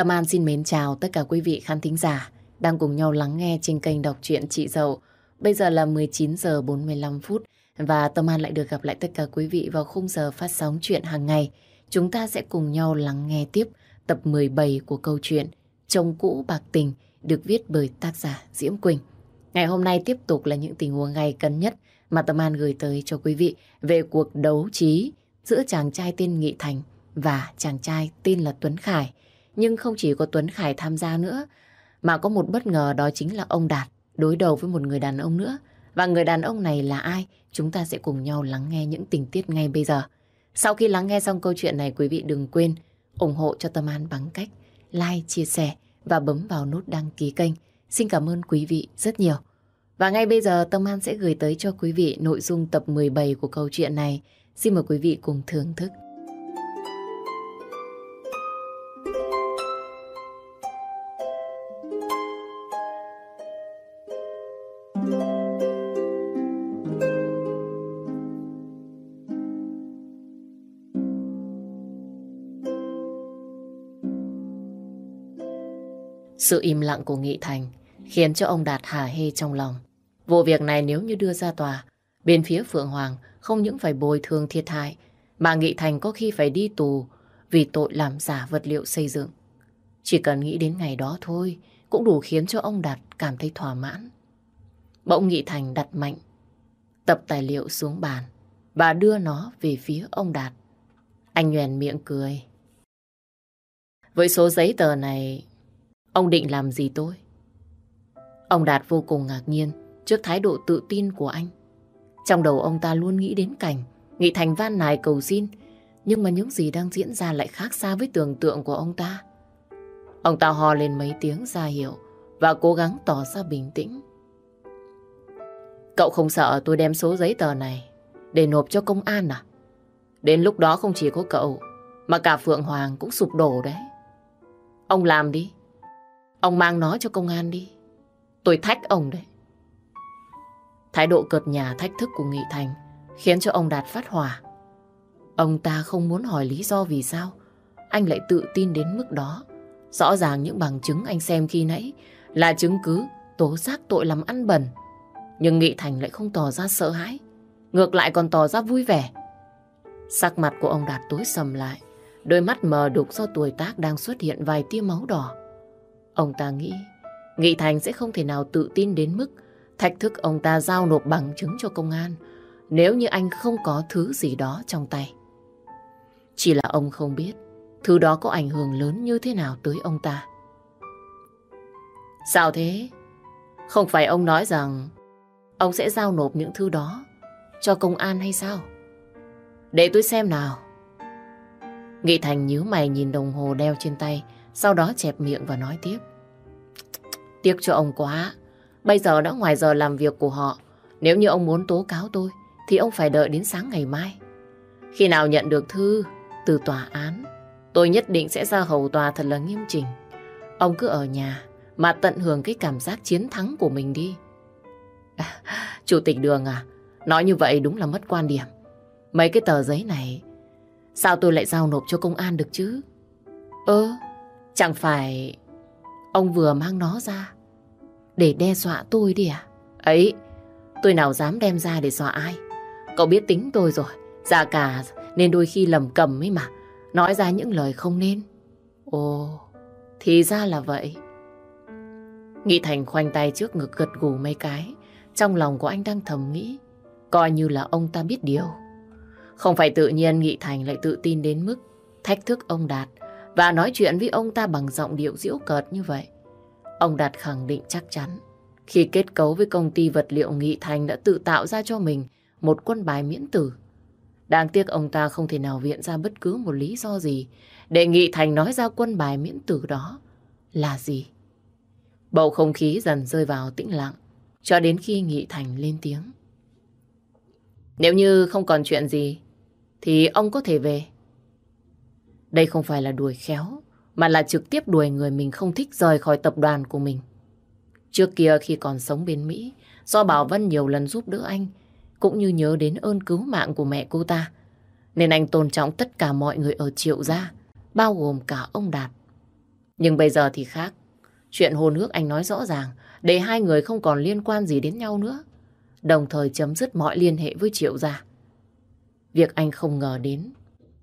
Tâm An xin mến chào tất cả quý vị khán thính giả đang cùng nhau lắng nghe trên kênh đọc truyện Chị Dậu. Bây giờ là 19 giờ 45 phút và Tâm An lại được gặp lại tất cả quý vị vào khung giờ phát sóng chuyện hàng ngày. Chúng ta sẽ cùng nhau lắng nghe tiếp tập 17 của câu chuyện Chồng cũ bạc tình được viết bởi tác giả Diễm Quỳnh. Ngày hôm nay tiếp tục là những tình huống gay cấn nhất mà Tâm An gửi tới cho quý vị về cuộc đấu trí giữa chàng trai tên Nghị Thành và chàng trai tên là Tuấn Khải. Nhưng không chỉ có Tuấn Khải tham gia nữa, mà có một bất ngờ đó chính là ông Đạt đối đầu với một người đàn ông nữa. Và người đàn ông này là ai? Chúng ta sẽ cùng nhau lắng nghe những tình tiết ngay bây giờ. Sau khi lắng nghe xong câu chuyện này, quý vị đừng quên ủng hộ cho Tâm An bằng cách like, chia sẻ và bấm vào nút đăng ký kênh. Xin cảm ơn quý vị rất nhiều. Và ngay bây giờ Tâm An sẽ gửi tới cho quý vị nội dung tập 17 của câu chuyện này. Xin mời quý vị cùng thưởng thức. Sự im lặng của Nghị Thành khiến cho ông Đạt hà hê trong lòng. Vụ việc này nếu như đưa ra tòa, bên phía Phượng Hoàng không những phải bồi thường thiệt hại, mà Nghị Thành có khi phải đi tù vì tội làm giả vật liệu xây dựng. Chỉ cần nghĩ đến ngày đó thôi, cũng đủ khiến cho ông Đạt cảm thấy thỏa mãn. Bỗng Nghị Thành đặt mạnh, tập tài liệu xuống bàn và đưa nó về phía ông Đạt. Anh nhoèn miệng cười. Với số giấy tờ này, ông định làm gì tôi? Ông Đạt vô cùng ngạc nhiên trước thái độ tự tin của anh. Trong đầu ông ta luôn nghĩ đến cảnh Nghị Thành van nài cầu xin, nhưng mà những gì đang diễn ra lại khác xa với tưởng tượng của ông ta. Ông ta hò lên mấy tiếng ra hiệu và cố gắng tỏ ra bình tĩnh. Cậu không sợ tôi đem số giấy tờ này để nộp cho công an à? Đến lúc đó không chỉ có cậu, mà cả Phượng Hoàng cũng sụp đổ đấy. Ông làm đi. Ông mang nó cho công an đi. Tôi thách ông đấy. Thái độ cợt nhà thách thức của Nghị Thành khiến cho ông Đạt phát hỏa. Ông ta không muốn hỏi lý do vì sao anh lại tự tin đến mức đó. Rõ ràng những bằng chứng anh xem khi nãy là chứng cứ tố giác tội làm ăn bẩn. Nhưng Nghị Thành lại không tỏ ra sợ hãi, ngược lại còn tỏ ra vui vẻ. Sắc mặt của ông Đạt tối sầm lại, đôi mắt mờ đục do tuổi tác đang xuất hiện vài tia máu đỏ. Ông ta nghĩ Nghị Thành sẽ không thể nào tự tin đến mức thách thức ông ta giao nộp bằng chứng cho công an nếu như anh không có thứ gì đó trong tay. Chỉ là ông không biết thứ đó có ảnh hưởng lớn như thế nào tới ông ta. Sao thế? Không phải ông nói rằng ông sẽ giao nộp những thứ đó cho công an hay sao? Để tôi xem nào. Nghị Thành nhíu mày nhìn đồng hồ đeo trên tay, sau đó chẹp miệng và nói tiếp. Tiếc cho ông quá, bây giờ đã ngoài giờ làm việc của họ. Nếu như ông muốn tố cáo tôi, thì ông phải đợi đến sáng ngày mai. Khi nào nhận được thư từ tòa án, tôi nhất định sẽ ra hầu tòa thật là nghiêm chỉnh. Ông cứ ở nhà mà tận hưởng cái cảm giác chiến thắng của mình đi. À, Chủ tịch Đường à, nói như vậy đúng là mất quan điểm. Mấy cái tờ giấy này, sao tôi lại giao nộp cho công an được chứ? Ơ, chẳng phải ông vừa mang nó ra để đe dọa tôi đi à? Ấy, tôi nào dám đem ra để dọa ai? Cậu biết tính tôi rồi, già cả nên đôi khi lầm cầm ấy mà, nói ra những lời không nên. Ồ, thì ra là vậy. Nghị Thành khoanh tay trước ngực gật gù mấy cái, trong lòng của anh đang thầm nghĩ, coi như là ông ta biết điều. Không phải tự nhiên Nghị Thành lại tự tin đến mức thách thức ông Đạt và nói chuyện với ông ta bằng giọng điệu diễu cợt như vậy. Ông Đạt khẳng định chắc chắn, khi kết cấu với công ty vật liệu Nghị Thành đã tự tạo ra cho mình một quân bài miễn tử. Đáng tiếc ông ta không thể nào viện ra bất cứ một lý do gì để Nghị Thành nói ra quân bài miễn tử đó là gì. Bầu không khí dần rơi vào tĩnh lặng, cho đến khi Nghị Thành lên tiếng. Nếu như không còn chuyện gì, thì ông có thể về. Đây không phải là đuổi khéo mà là trực tiếp đuổi người mình không thích rời khỏi tập đoàn của mình. Trước kia khi còn sống bên Mỹ, do Bảo Vân nhiều lần giúp đỡ anh, cũng như nhớ đến ơn cứu mạng của mẹ cô ta, nên anh tôn trọng tất cả mọi người ở Triệu Gia, bao gồm cả ông Đạt. Nhưng bây giờ thì khác. Chuyện hôn ước anh nói rõ ràng để hai người không còn liên quan gì đến nhau nữa. Đồng thời chấm dứt mọi liên hệ với Triệu gia. Việc anh không ngờ đến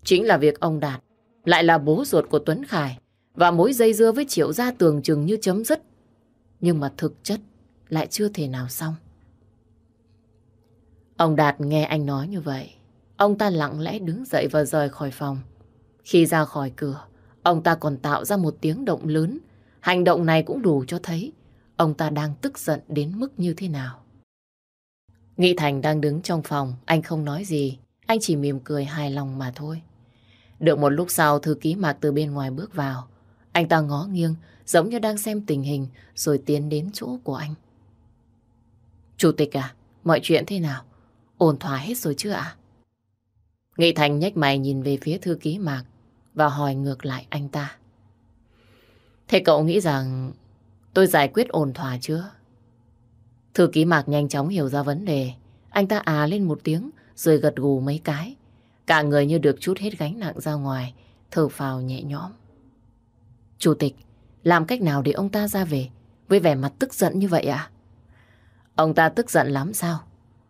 chính là việc ông Đạt lại là bố ruột của Tuấn Khải và mối dây dưa với Triệu gia tưởng chừng như chấm dứt. Nhưng mà thực chất lại chưa thể nào xong. Ông Đạt nghe anh nói như vậy. Ông ta lặng lẽ đứng dậy và rời khỏi phòng. Khi ra khỏi cửa, ông ta còn tạo ra một tiếng động lớn. Hành động này cũng đủ cho thấy ông ta đang tức giận đến mức như thế nào. Nghị Thành đang đứng trong phòng, anh không nói gì. Anh chỉ mỉm cười hài lòng mà thôi. Được một lúc sau, thư ký Mạc từ bên ngoài bước vào. Anh ta ngó nghiêng, giống như đang xem tình hình, rồi tiến đến chỗ của anh. Chủ tịch à, mọi chuyện thế nào? Ổn thỏa hết rồi chưa ạ? Nghị Thành nhếch mày nhìn về phía thư ký Mạc và hỏi ngược lại anh ta. Thế cậu nghĩ rằng tôi giải quyết ổn thỏa chưa? Thư ký Mạc nhanh chóng hiểu ra vấn đề. Anh ta à lên một tiếng rồi gật gù mấy cái. Cả người như được chút hết gánh nặng ra ngoài, thở phào nhẹ nhõm. Chủ tịch, làm cách nào để ông ta ra về với vẻ mặt tức giận như vậy ạ? Ông ta tức giận lắm sao?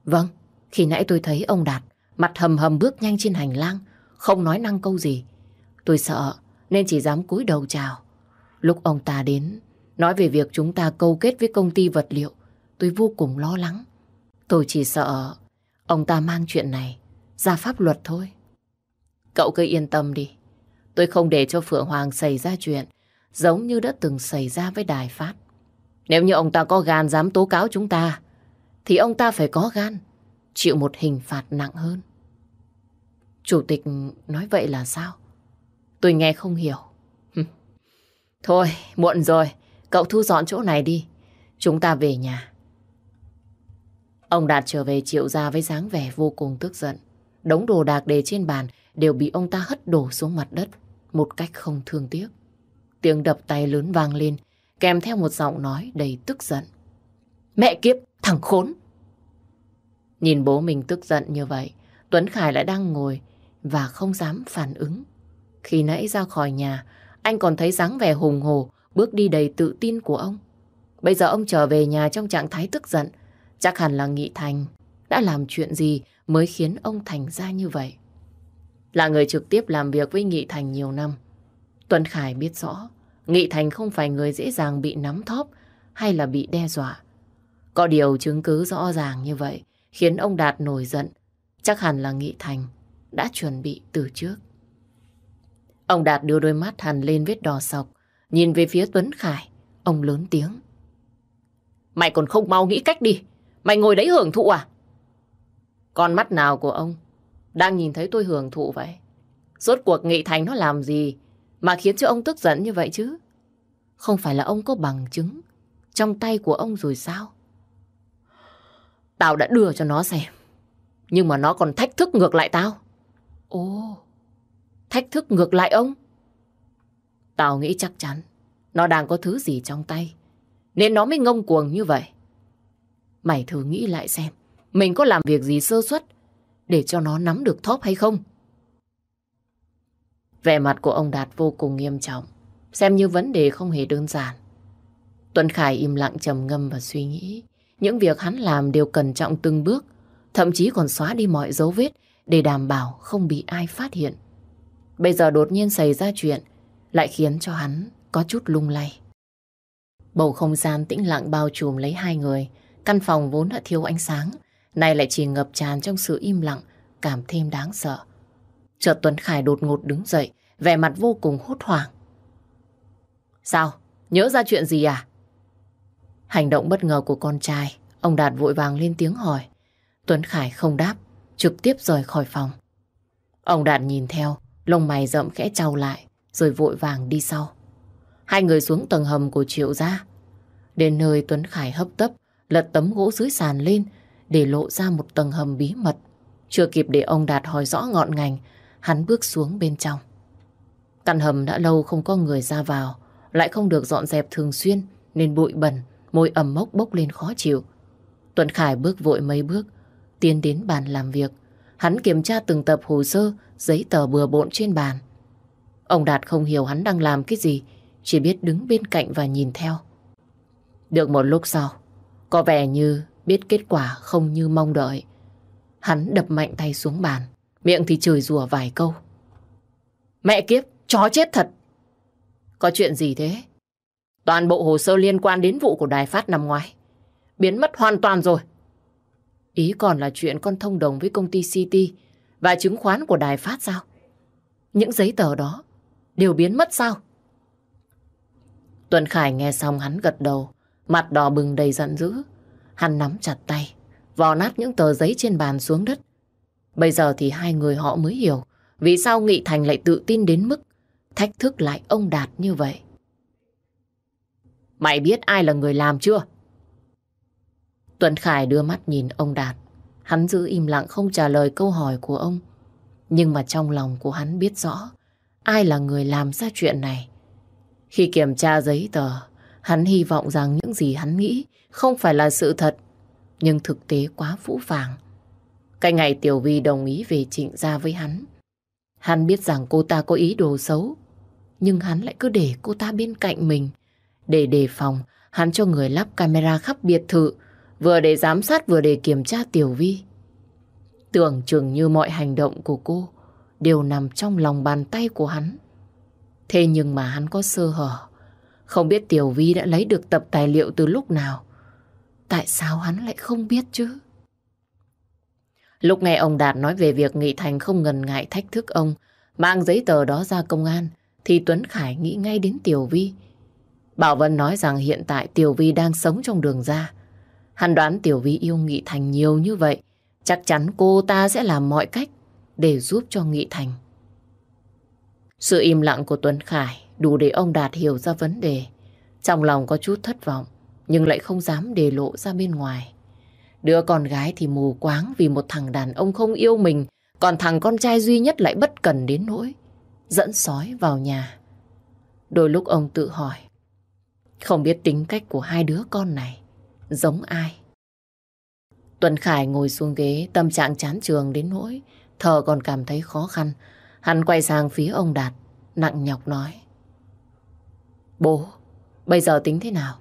Vâng, khi nãy tôi thấy ông Đạt mặt hầm hầm bước nhanh trên hành lang, không nói năng câu gì. Tôi sợ nên chỉ dám cúi đầu chào. Lúc ông ta đến, nói về việc chúng ta câu kết với công ty vật liệu, tôi vô cùng lo lắng. Tôi chỉ sợ ông ta mang chuyện này ra pháp luật thôi. Cậu cứ yên tâm đi. Tôi không để cho Phượng Hoàng xảy ra chuyện giống như đã từng xảy ra với Đài Phát. Nếu như ông ta có gan dám tố cáo chúng ta, thì ông ta phải có gan chịu một hình phạt nặng hơn. Chủ tịch nói vậy là sao? Tôi nghe không hiểu. Thôi, muộn rồi. Cậu thu dọn chỗ này đi. Chúng ta về nhà. Ông Đạt trở về triệu ra với dáng vẻ vô cùng tức giận. Đống đồ đạc để trên bàn đều bị ông ta hất đổ xuống mặt đất một cách không thương tiếc. Tiếng đập tay lớn vang lên kèm theo một giọng nói đầy tức giận. Mẹ kiếp, thằng khốn! Nhìn bố mình tức giận như vậy, Tuấn Khải lại đang ngồi và không dám phản ứng. Khi nãy ra khỏi nhà, anh còn thấy dáng vẻ hùng hồ, bước đi đầy tự tin của ông. Bây giờ ông trở về nhà trong trạng thái tức giận, chắc hẳn là Nghị Thành đã làm chuyện gì mới khiến ông thành ra như vậy. Là người trực tiếp làm việc với Nghị Thành nhiều năm, Tuấn Khải biết rõ Nghị Thành không phải người dễ dàng bị nắm thóp hay là bị đe dọa. Có điều chứng cứ rõ ràng như vậy khiến ông Đạt nổi giận. Chắc hẳn là Nghị Thành đã chuẩn bị từ trước. Ông Đạt đưa đôi mắt hằn lên vết đỏ sọc, nhìn về phía Tuấn Khải, ông lớn tiếng. Mày còn không mau nghĩ cách đi, mày ngồi đấy hưởng thụ à? Con mắt nào của ông đang nhìn thấy tôi hưởng thụ vậy? Rốt cuộc Nghị Thành nó làm gì mà khiến cho ông tức giận như vậy chứ? Không phải là ông có bằng chứng trong tay của ông rồi sao? Tao đã đưa cho nó xem. Nhưng mà nó còn thách thức ngược lại tao. Ồ, thách thức ngược lại ông? Tao nghĩ chắc chắn nó đang có thứ gì trong tay. Nên nó mới ngông cuồng như vậy. Mày thử nghĩ lại xem. Mình có làm việc gì sơ suất để cho nó nắm được thóp hay không? Vẻ mặt của ông Đạt vô cùng nghiêm trọng, xem như vấn đề không hề đơn giản. Tuấn Khải im lặng trầm ngâm và suy nghĩ. Những việc hắn làm đều cẩn trọng từng bước, thậm chí còn xóa đi mọi dấu vết để đảm bảo không bị ai phát hiện. Bây giờ đột nhiên xảy ra chuyện, lại khiến cho hắn có chút lung lay. Bầu không gian tĩnh lặng bao trùm lấy hai người, căn phòng vốn đã thiếu ánh sáng, nay lại chỉ ngập tràn trong sự im lặng, cảm thêm đáng sợ. Chợt Tuấn Khải đột ngột đứng dậy, vẻ mặt vô cùng hốt hoảng. Sao? Nhớ ra chuyện gì à? Hành động bất ngờ của con trai, ông Đạt vội vàng lên tiếng hỏi. Tuấn Khải không đáp, trực tiếp rời khỏi phòng. Ông Đạt nhìn theo, lông mày rậm khẽ trao lại, rồi vội vàng đi sau. Hai người xuống tầng hầm của Triệu gia. Đến nơi Tuấn Khải hấp tấp, lật tấm gỗ dưới sàn lên để lộ ra một tầng hầm bí mật. Chưa kịp để ông Đạt hỏi rõ ngọn ngành, hắn bước xuống bên trong. Căn hầm đã lâu không có người ra vào, lại không được dọn dẹp thường xuyên nên bụi bẩn, môi ẩm mốc bốc lên khó chịu. Tuấn Khải bước vội mấy bước, tiến đến bàn làm việc. Hắn kiểm tra từng tập hồ sơ, giấy tờ bừa bộn trên bàn. Ông Đạt không hiểu hắn đang làm cái gì, chỉ biết đứng bên cạnh và nhìn theo. Được một lúc sau, có vẻ như biết kết quả không như mong đợi. Hắn đập mạnh tay xuống bàn, miệng thì chửi rủa vài câu. Mẹ kiếp, chó chết thật. Có chuyện gì thế? Toàn bộ hồ sơ liên quan đến vụ của đài phát năm ngoái. Biến mất hoàn toàn rồi. Ý còn là chuyện con thông đồng với công ty City và chứng khoán của đài phát sao? Những giấy tờ đó đều biến mất sao? Tuần Khải nghe xong hắn gật đầu, mặt đỏ bừng đầy giận dữ. Hắn nắm chặt tay, vò nát những tờ giấy trên bàn xuống đất. Bây giờ thì hai người họ mới hiểu vì sao Nghị Thành lại tự tin đến mức thách thức lại ông Đạt như vậy. Mày biết ai là người làm chưa? Tuấn Khải đưa mắt nhìn ông Đạt. Hắn giữ im lặng không trả lời câu hỏi của ông. Nhưng mà trong lòng của hắn biết rõ ai là người làm ra chuyện này. Khi kiểm tra giấy tờ, hắn hy vọng rằng những gì hắn nghĩ không phải là sự thật, nhưng thực tế quá phũ phàng. Cái ngày Tiểu Vi đồng ý về trịnh gia với hắn, hắn biết rằng cô ta có ý đồ xấu, nhưng hắn lại cứ để cô ta bên cạnh mình. Để đề phòng, hắn cho người lắp camera khắp biệt thự, vừa để giám sát vừa để kiểm tra Tiểu Vi. Tưởng chừng như mọi hành động của cô đều nằm trong lòng bàn tay của hắn. Thế nhưng mà hắn có sơ hở. Không biết Tiểu Vi đã lấy được tập tài liệu từ lúc nào. Tại sao hắn lại không biết chứ? Lúc nghe ông Đạt nói về việc Nghị Thành không ngần ngại thách thức ông, mang giấy tờ đó ra công an, thì Tuấn Khải nghĩ ngay đến Tiểu Vi. Bảo Vân nói rằng hiện tại Tiểu Vi đang sống trong đường ra. Hắn đoán Tiểu Vi yêu Nghị Thành nhiều như vậy, chắc chắn cô ta sẽ làm mọi cách để giúp cho Nghị Thành. Sự im lặng của Tuấn Khải đủ để ông Đạt hiểu ra vấn đề. Trong lòng có chút thất vọng, nhưng lại không dám đề lộ ra bên ngoài. Đứa con gái thì mù quáng vì một thằng đàn ông không yêu mình, còn thằng con trai duy nhất lại bất cần đến nỗi, dẫn sói vào nhà. Đôi lúc ông tự hỏi, không biết tính cách của hai đứa con này giống ai. Tuấn Khải ngồi xuống ghế, tâm trạng chán trường đến nỗi, thở còn cảm thấy khó khăn. Hắn quay sang phía ông Đạt, nặng nhọc nói. Bố, bây giờ tính thế nào?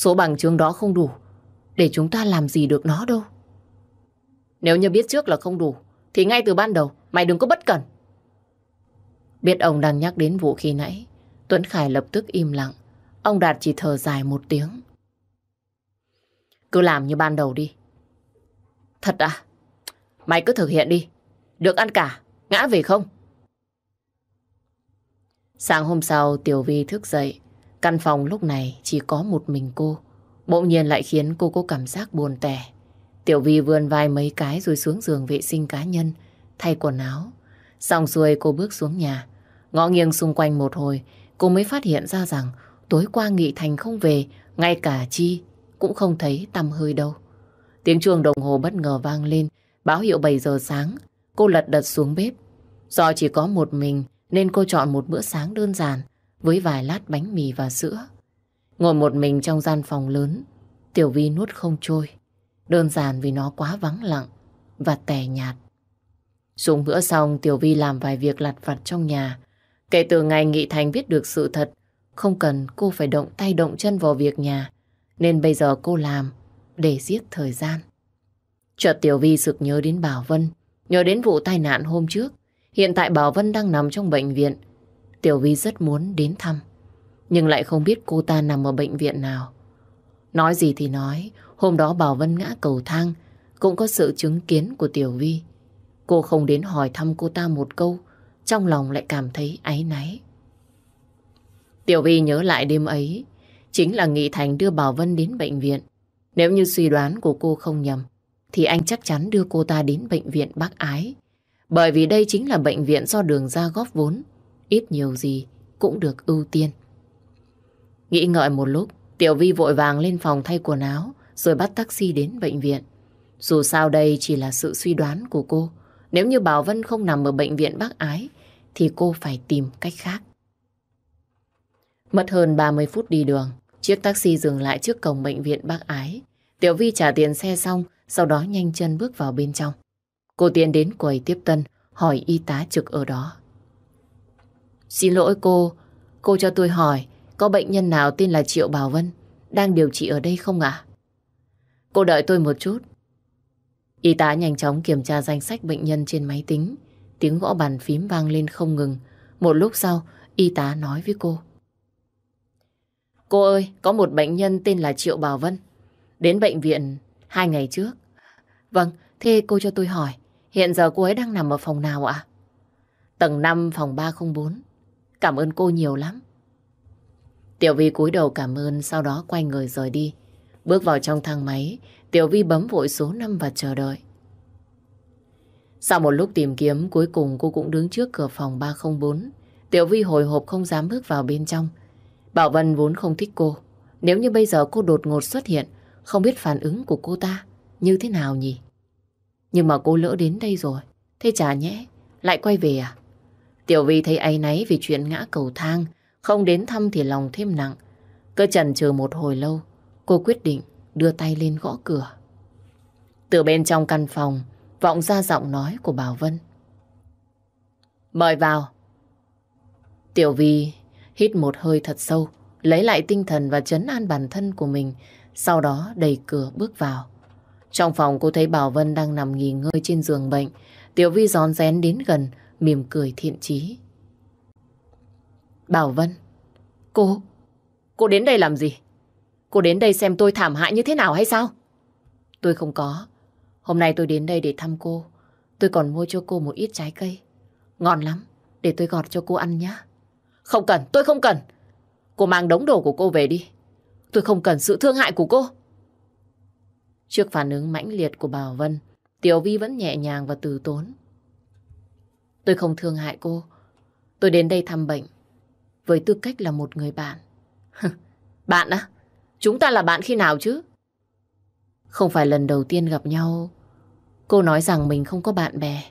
Số bằng chứng đó không đủ, để chúng ta làm gì được nó đâu. Nếu như biết trước là không đủ, thì ngay từ ban đầu mày đừng có bất cẩn. Biết ông đang nhắc đến vụ khi nãy, Tuấn Khải lập tức im lặng. Ông Đạt chỉ thở dài một tiếng. Cứ làm như ban đầu đi. Thật à? Mày cứ thực hiện đi. Được ăn cả, ngã về không? Sáng hôm sau Tiểu Vi thức dậy. Căn phòng lúc này chỉ có một mình cô. Bỗng nhiên lại khiến cô có cảm giác buồn tẻ. Tiểu Vi vươn vai mấy cái rồi xuống giường vệ sinh cá nhân, thay quần áo. Xong xuôi cô bước xuống nhà. Ngõ nghiêng xung quanh một hồi, cô mới phát hiện ra rằng tối qua Nghị Thành không về, ngay cả Chi cũng không thấy tăm hơi đâu. Tiếng chuông đồng hồ bất ngờ vang lên, báo hiệu 7 giờ sáng. Cô lật đật xuống bếp. Do chỉ có một mình nên cô chọn một bữa sáng đơn giản với vài lát bánh mì và sữa. Ngồi một mình trong gian phòng lớn, Tiểu Vi nuốt không trôi. Đơn giản vì nó quá vắng lặng và tẻ nhạt. Xuống bữa xong, Tiểu Vi làm vài việc lặt vặt trong nhà. Kể từ ngày Nghị Thành biết được sự thật, không cần cô phải động tay động chân vào việc nhà, nên bây giờ cô làm để giết thời gian. Chợt Tiểu Vi sực nhớ đến Bảo Vân, nhớ đến vụ tai nạn hôm trước. Hiện tại Bảo Vân đang nằm trong bệnh viện. Tiểu Vi rất muốn đến thăm, nhưng lại không biết cô ta nằm ở bệnh viện nào. Nói gì thì nói, hôm đó Bảo Vân ngã cầu thang, cũng có sự chứng kiến của Tiểu Vi. Cô không đến hỏi thăm cô ta một câu, trong lòng lại cảm thấy áy náy. Tiểu Vi nhớ lại đêm ấy, chính là Nghị Thành đưa Bảo Vân đến bệnh viện. Nếu như suy đoán của cô không nhầm, thì anh chắc chắn đưa cô ta đến bệnh viện Bắc Ái. Bởi vì đây chính là bệnh viện do đường ra góp vốn, ít nhiều gì cũng được ưu tiên. Nghĩ ngợi một lúc, Tiểu Vi vội vàng lên phòng thay quần áo, rồi bắt taxi đến bệnh viện. Dù sao đây chỉ là sự suy đoán của cô. Nếu như Bảo Vân không nằm ở bệnh viện Bắc Ái, thì cô phải tìm cách khác. Mất hơn 30 phút đi đường, chiếc taxi dừng lại trước cổng bệnh viện Bắc Ái. Tiểu Vi trả tiền xe xong, sau đó nhanh chân bước vào bên trong. Cô tiến đến quầy tiếp tân, hỏi y tá trực ở đó. Xin lỗi cô, cô cho tôi hỏi, có bệnh nhân nào tên là Triệu Bảo Vân đang điều trị ở đây không ạ? Cô đợi tôi một chút. Y tá nhanh chóng kiểm tra danh sách bệnh nhân trên máy tính. Tiếng gõ bàn phím vang lên không ngừng. Một lúc sau, y tá nói với cô. Cô ơi, có một bệnh nhân tên là Triệu Bảo Vân. Đến bệnh viện hai ngày trước. Vâng, thế cô cho tôi hỏi, hiện giờ cô ấy đang nằm ở phòng nào ạ? Tầng 5 phòng 304. Cảm ơn cô nhiều lắm. Tiểu Vi cúi đầu cảm ơn, sau đó quay người rời đi. Bước vào trong thang máy, Tiểu Vi bấm vội số 5 và chờ đợi. Sau một lúc tìm kiếm, cuối cùng cô cũng đứng trước cửa phòng 304. Tiểu Vi hồi hộp không dám bước vào bên trong. Bảo Vân vốn không thích cô. Nếu như bây giờ cô đột ngột xuất hiện, không biết phản ứng của cô ta như thế nào nhỉ? Nhưng mà cô lỡ đến đây rồi. Thế chả nhẽ, lại quay về à? Tiểu Vi thấy áy náy vì chuyện ngã cầu thang, không đến thăm thì lòng thêm nặng. Cứ chần chừ một hồi lâu, cô quyết định đưa tay lên gõ cửa. Từ bên trong căn phòng, vọng ra giọng nói của Bảo Vân. Mời vào. Tiểu Vi hít một hơi thật sâu, lấy lại tinh thần và chấn an bản thân của mình, sau đó đẩy cửa bước vào. Trong phòng cô thấy Bảo Vân đang nằm nghỉ ngơi trên giường bệnh, Tiểu Vi gión rén đến gần, mỉm cười thiện chí. Bảo Vân, cô, cô đến đây làm gì? Cô đến đây xem tôi thảm hại như thế nào hay sao? Tôi không có. Hôm nay tôi đến đây để thăm cô. Tôi còn mua cho cô một ít trái cây. Ngon lắm. Để tôi gọt cho cô ăn nhé. Không cần, tôi không cần. Cô mang đống đồ của cô về đi. Tôi không cần sự thương hại của cô. Trước phản ứng mãnh liệt của Bảo Vân, Tiểu Vi vẫn nhẹ nhàng và từ tốn. Tôi không thương hại cô. Tôi đến đây thăm bệnh với tư cách là một người bạn. bạn á? Chúng ta là bạn khi nào chứ? Không phải lần đầu tiên gặp nhau. Cô nói rằng mình không có bạn bè.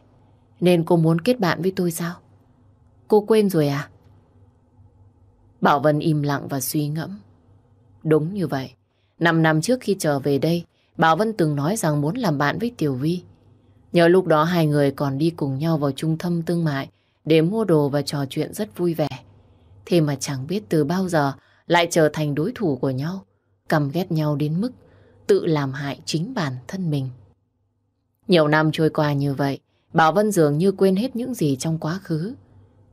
Nên cô muốn kết bạn với tôi sao? Cô quên rồi à? Bảo Vân im lặng và suy ngẫm. Đúng như vậy. Năm năm trước khi trở về đây, Bảo Vân từng nói rằng muốn làm bạn với Tiểu Vi. Nhờ lúc đó hai người còn đi cùng nhau vào trung tâm thương mại để mua đồ và trò chuyện rất vui vẻ. Thế mà chẳng biết từ bao giờ lại trở thành đối thủ của nhau, căm ghét nhau đến mức tự làm hại chính bản thân mình. Nhiều năm trôi qua như vậy, Bảo Vân dường như quên hết những gì trong quá khứ.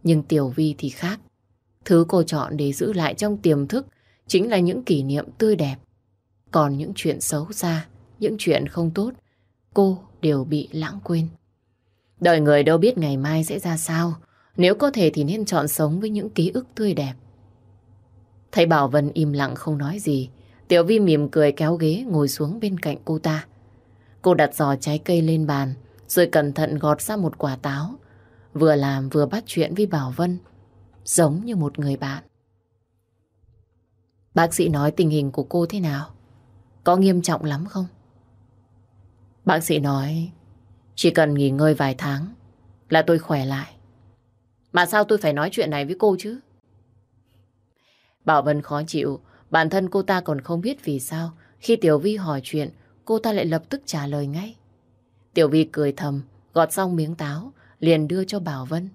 Nhưng Tiểu Vi thì khác. Thứ cô chọn để giữ lại trong tiềm thức chính là những kỷ niệm tươi đẹp. Còn những chuyện xấu xa, những chuyện không tốt, cô đều bị lãng quên. Đời người đâu biết ngày mai sẽ ra sao, nếu có thể thì nên chọn sống với những ký ức tươi đẹp. Thấy Bảo Vân im lặng không nói gì, Tiểu Vi mỉm cười kéo ghế ngồi xuống bên cạnh cô ta. Cô đặt giò trái cây lên bàn, rồi cẩn thận gọt ra một quả táo. Vừa làm vừa bắt chuyện với Bảo Vân, giống như một người bạn. Bác sĩ nói tình hình của cô thế nào? Có nghiêm trọng lắm không? Bác sĩ nói chỉ cần nghỉ ngơi vài tháng là tôi khỏe lại. Mà sao tôi phải nói chuyện này với cô chứ? Bảo Vân khó chịu, bản thân cô ta còn không biết vì sao khi Tiểu Vi hỏi chuyện, cô ta lại lập tức trả lời ngay. Tiểu Vi cười thầm, gọt xong miếng táo, liền đưa cho Bảo Vân.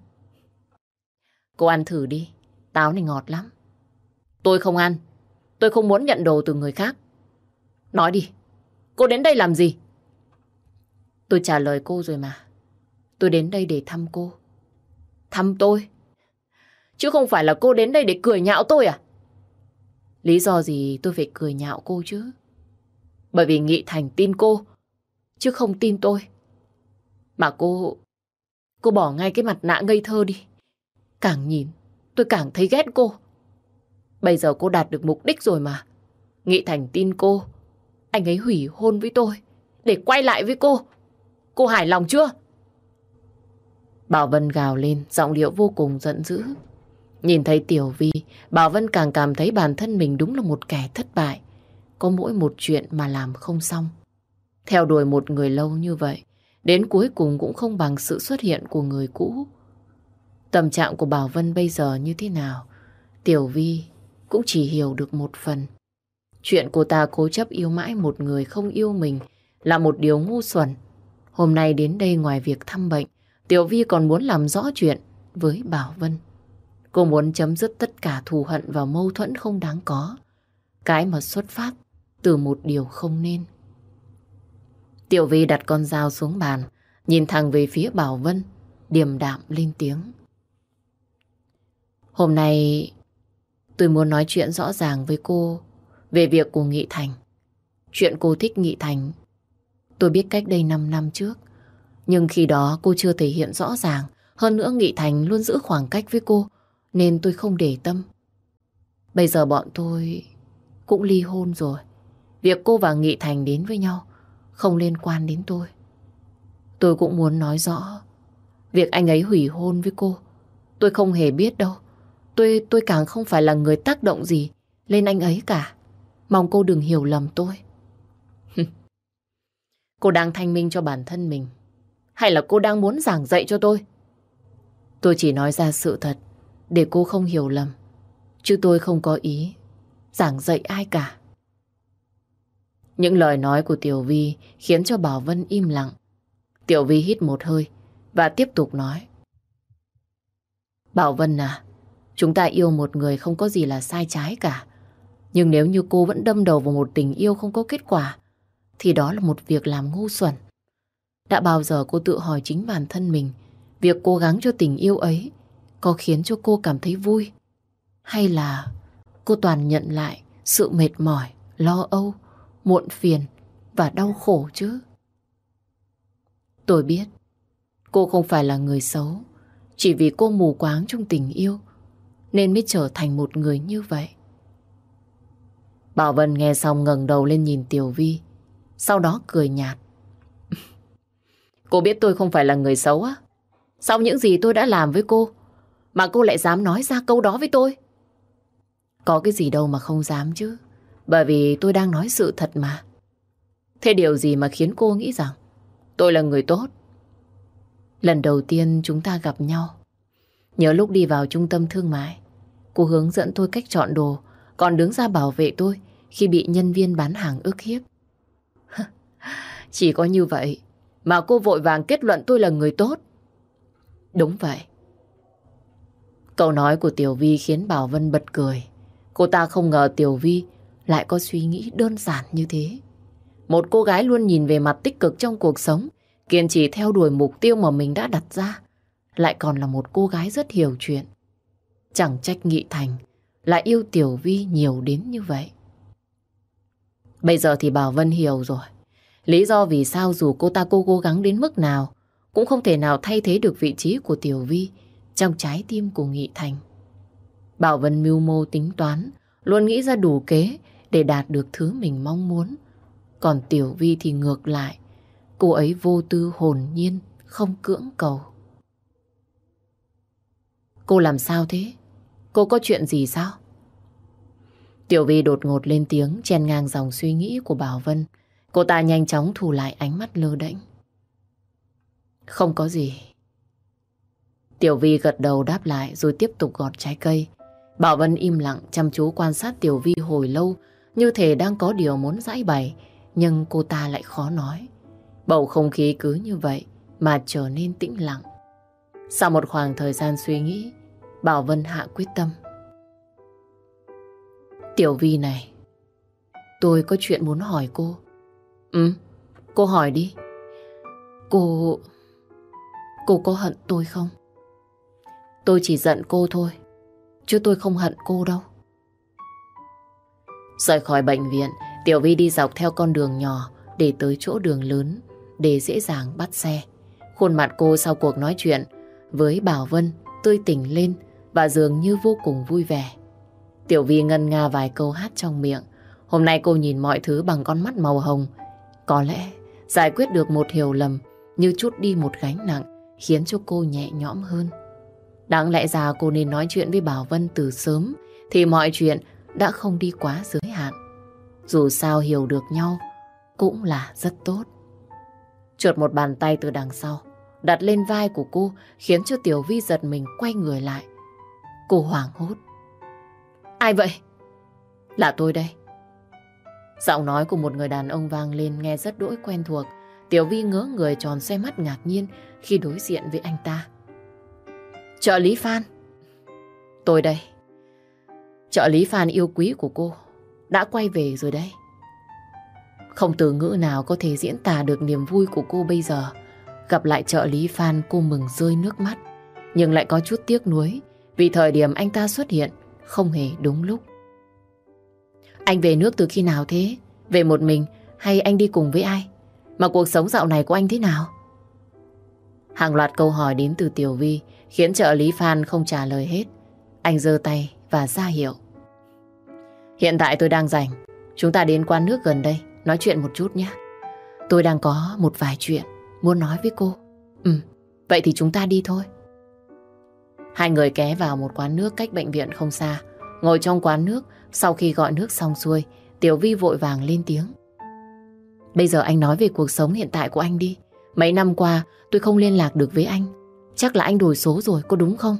Cô ăn thử đi, táo này ngọt lắm. Tôi không ăn, tôi không muốn nhận đồ từ người khác. Nói đi, cô đến đây làm gì? Tôi trả lời cô rồi mà. Tôi đến đây để thăm cô. Thăm tôi? Chứ không phải là cô đến đây để cười nhạo tôi à? Lý do gì tôi phải cười nhạo cô chứ? Bởi vì Nghị Thành tin cô, chứ không tin tôi. Mà cô... Cô bỏ ngay cái mặt nạ ngây thơ đi. Càng nhìn, tôi càng thấy ghét cô. Bây giờ cô đạt được mục đích rồi mà. Nghị Thành tin cô. Anh ấy hủy hôn với tôi. Để quay lại với cô. Cô cô hài lòng chưa? Bảo Vân gào lên, giọng điệu vô cùng giận dữ. Nhìn thấy Tiểu Vi, Bảo Vân càng cảm thấy bản thân mình đúng là một kẻ thất bại. Có mỗi một chuyện mà làm không xong. Theo đuổi một người lâu như vậy, đến cuối cùng cũng không bằng sự xuất hiện của người cũ. Tâm trạng của Bảo Vân bây giờ như thế nào, Tiểu Vi cũng chỉ hiểu được một phần. Chuyện cô ta cố chấp yêu mãi một người không yêu mình là một điều ngu xuẩn. Hôm nay đến đây ngoài việc thăm bệnh, Tiểu Vi còn muốn làm rõ chuyện với Bảo Vân. Cô muốn chấm dứt tất cả thù hận và mâu thuẫn không đáng có. Cái mà xuất phát từ một điều không nên. Tiểu Vi đặt con dao xuống bàn, nhìn thẳng về phía Bảo Vân, điềm đạm lên tiếng. Hôm nay tôi muốn nói chuyện rõ ràng với cô về việc của Nghị Thành. Chuyện cô thích Nghị Thành tôi biết cách đây 5 năm trước. Nhưng khi đó cô chưa thể hiện rõ ràng. Hơn nữa Nghị Thành luôn giữ khoảng cách với cô, nên tôi không để tâm. Bây giờ bọn tôi cũng ly hôn rồi. Việc cô và Nghị Thành đến với nhau không liên quan đến tôi. Tôi cũng muốn nói rõ, việc anh ấy hủy hôn với cô. Tôi không hề biết đâu. Tôi tôi càng không phải là người tác động gì lên anh ấy cả. Mong cô đừng hiểu lầm tôi cô đang thanh minh cho bản thân mình. Hay là cô đang muốn giảng dạy cho tôi? Tôi chỉ nói ra sự thật để cô không hiểu lầm. Chứ tôi không có ý giảng dạy ai cả. Những lời nói của Tiểu Vi khiến cho Bảo Vân im lặng. Tiểu Vi hít một hơi và tiếp tục nói. Bảo Vân à, chúng ta yêu một người không có gì là sai trái cả. Nhưng nếu như cô vẫn đâm đầu vào một tình yêu không có kết quả, thì đó là một việc làm ngu xuẩn. Đã bao giờ cô tự hỏi chính bản thân mình, việc cố gắng cho tình yêu ấy có khiến cho cô cảm thấy vui? Hay là cô toàn nhận lại sự mệt mỏi, lo âu, muộn phiền và đau khổ chứ? Tôi biết cô không phải là người xấu, chỉ vì cô mù quáng trong tình yêu nên mới trở thành một người như vậy. Bảo Vân nghe xong ngẩng đầu lên nhìn Tiểu Vi, sau đó cười nhạt. cô biết tôi không phải là người xấu á? Sau những gì tôi đã làm với cô, mà cô lại dám nói ra câu đó với tôi? Có cái gì đâu mà không dám chứ. Bởi vì tôi đang nói sự thật mà. Thế điều gì mà khiến cô nghĩ rằng tôi là người tốt? Lần đầu tiên chúng ta gặp nhau, nhớ lúc đi vào trung tâm thương mại, cô hướng dẫn tôi cách chọn đồ, còn đứng ra bảo vệ tôi khi bị nhân viên bán hàng ức hiếp. Chỉ có như vậy mà cô vội vàng kết luận tôi là người tốt. Đúng vậy. Câu nói của Tiểu Vi khiến Bảo Vân bật cười. Cô ta không ngờ Tiểu Vi lại có suy nghĩ đơn giản như thế. Một cô gái luôn nhìn về mặt tích cực trong cuộc sống, kiên trì theo đuổi mục tiêu mà mình đã đặt ra, lại còn là một cô gái rất hiểu chuyện. Chẳng trách Nghị Thành lại yêu Tiểu Vi nhiều đến như vậy. Bây giờ thì Bảo Vân hiểu rồi. Lý do vì sao dù cô ta cô cố gắng đến mức nào, cũng không thể nào thay thế được vị trí của Tiểu Vi trong trái tim của Nghị Thành. Bảo Vân mưu mô tính toán, luôn nghĩ ra đủ kế để đạt được thứ mình mong muốn. Còn Tiểu Vi thì ngược lại, cô ấy vô tư hồn nhiên, không cưỡng cầu. Cô làm sao thế? Cô có chuyện gì sao? Tiểu Vi đột ngột lên tiếng chen ngang dòng suy nghĩ của Bảo Vân. Cô ta nhanh chóng thu lại ánh mắt lơ đễnh. Không có gì. Tiểu Vi gật đầu đáp lại rồi tiếp tục gọt trái cây. Bảo Vân im lặng chăm chú quan sát Tiểu Vi hồi lâu, như thể đang có điều muốn giải bày, nhưng cô ta lại khó nói. Bầu không khí cứ như vậy mà trở nên tĩnh lặng. Sau một khoảng thời gian suy nghĩ, Bảo Vân hạ quyết tâm. Tiểu Vi này, Tôi có chuyện muốn hỏi cô Ừ, cô hỏi đi. Cô... Cô có hận tôi không? Tôi chỉ giận cô thôi Chứ tôi không hận cô đâu. Rời khỏi bệnh viện Tiểu Vi đi dọc theo con đường nhỏ Để tới chỗ đường lớn Để dễ dàng bắt xe. Khuôn mặt cô sau cuộc nói chuyện Với Bảo Vân tươi tỉnh lên Và dường như vô cùng vui vẻ. Tiểu Vi ngân nga vài câu hát trong miệng. Hôm nay cô nhìn mọi thứ bằng con mắt màu hồng có lẽ giải quyết được một hiểu lầm Như chút đi một gánh nặng Khiến cho cô nhẹ nhõm hơn Đáng lẽ ra cô nên nói chuyện với Bảo Vân từ sớm thì mọi chuyện đã không đi quá giới hạn. Dù sao hiểu được nhau cũng là rất tốt. Trượt một bàn tay từ đằng sau, đặt lên vai của cô khiến cho Tiểu Vi giật mình quay người lại. Cô hoảng hốt. Ai vậy? Là tôi đây. Giọng nói của một người đàn ông vang lên nghe rất đỗi quen thuộc. Tiểu Vi ngỡ người tròn xoay mắt ngạc nhiên khi đối diện với anh ta. Trợ lý Phan. Tôi đây. Trợ lý Phan yêu quý của cô đã quay về rồi đấy. Không từ ngữ nào có thể diễn tả được niềm vui của cô bây giờ. Gặp lại trợ lý Phan, cô mừng rơi nước mắt. Nhưng lại có chút tiếc nuối vì thời điểm anh ta xuất hiện không hề đúng lúc. Anh về nước từ khi nào thế? Về một mình hay anh đi cùng với ai? Mà cuộc sống dạo này của anh thế nào? Hàng loạt câu hỏi đến từ Tiểu Vi khiến trợ lý Phan không trả lời hết. Anh giơ tay và ra hiệu. Hiện tại tôi đang rảnh. Chúng ta đến quán nước gần đây, nói chuyện một chút nhé. Tôi đang có một vài chuyện muốn nói với cô. Ừ, vậy thì chúng ta đi thôi. Hai người ké vào một quán nước cách bệnh viện không xa. Ngồi trong quán nước, sau khi gọi nước xong xuôi, Tiểu Vi vội vàng lên tiếng. Bây giờ anh nói về cuộc sống hiện tại của anh đi. Mấy năm qua tôi không liên lạc được với anh. Chắc là anh đổi số rồi, có đúng không?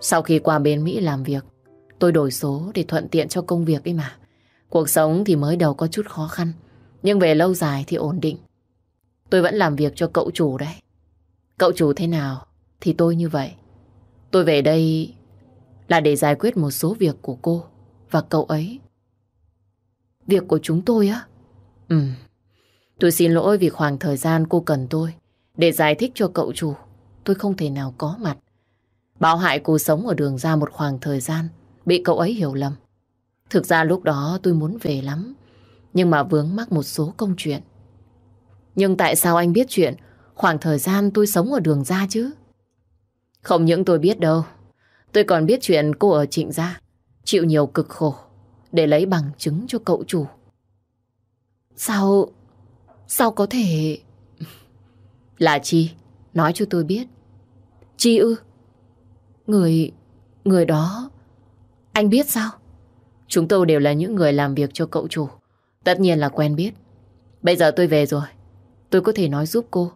Sau khi qua bên Mỹ làm việc, tôi đổi số để thuận tiện cho công việc ấy mà. Cuộc sống thì mới đầu có chút khó khăn, nhưng về lâu dài thì ổn định. Tôi vẫn làm việc cho cậu chủ đấy. Cậu chủ thế nào thì tôi như vậy. Tôi về đây là để giải quyết một số việc của cô và cậu ấy. Việc của chúng tôi á? Ừ. Tôi xin lỗi vì khoảng thời gian cô cần tôi để giải thích cho cậu chủ. Tôi không thể nào có mặt. Bảo hại cô sống ở đường ra một khoảng thời gian bị cậu ấy hiểu lầm. Thực ra lúc đó tôi muốn về lắm, nhưng mà vướng mắc một số công chuyện. Nhưng tại sao anh biết chuyện khoảng thời gian tôi sống ở đường ra chứ? Không những tôi biết đâu. Tôi còn biết chuyện cô ở trịnh gia chịu nhiều cực khổ để lấy bằng chứng cho cậu chủ. Sao... Sao có thể... Là Chi, nói cho tôi biết. Chi ư? Người... Người đó... Anh biết sao? Chúng tôi đều là những người làm việc cho cậu chủ. Tất nhiên là quen biết. Bây giờ tôi về rồi. Tôi có thể nói giúp cô.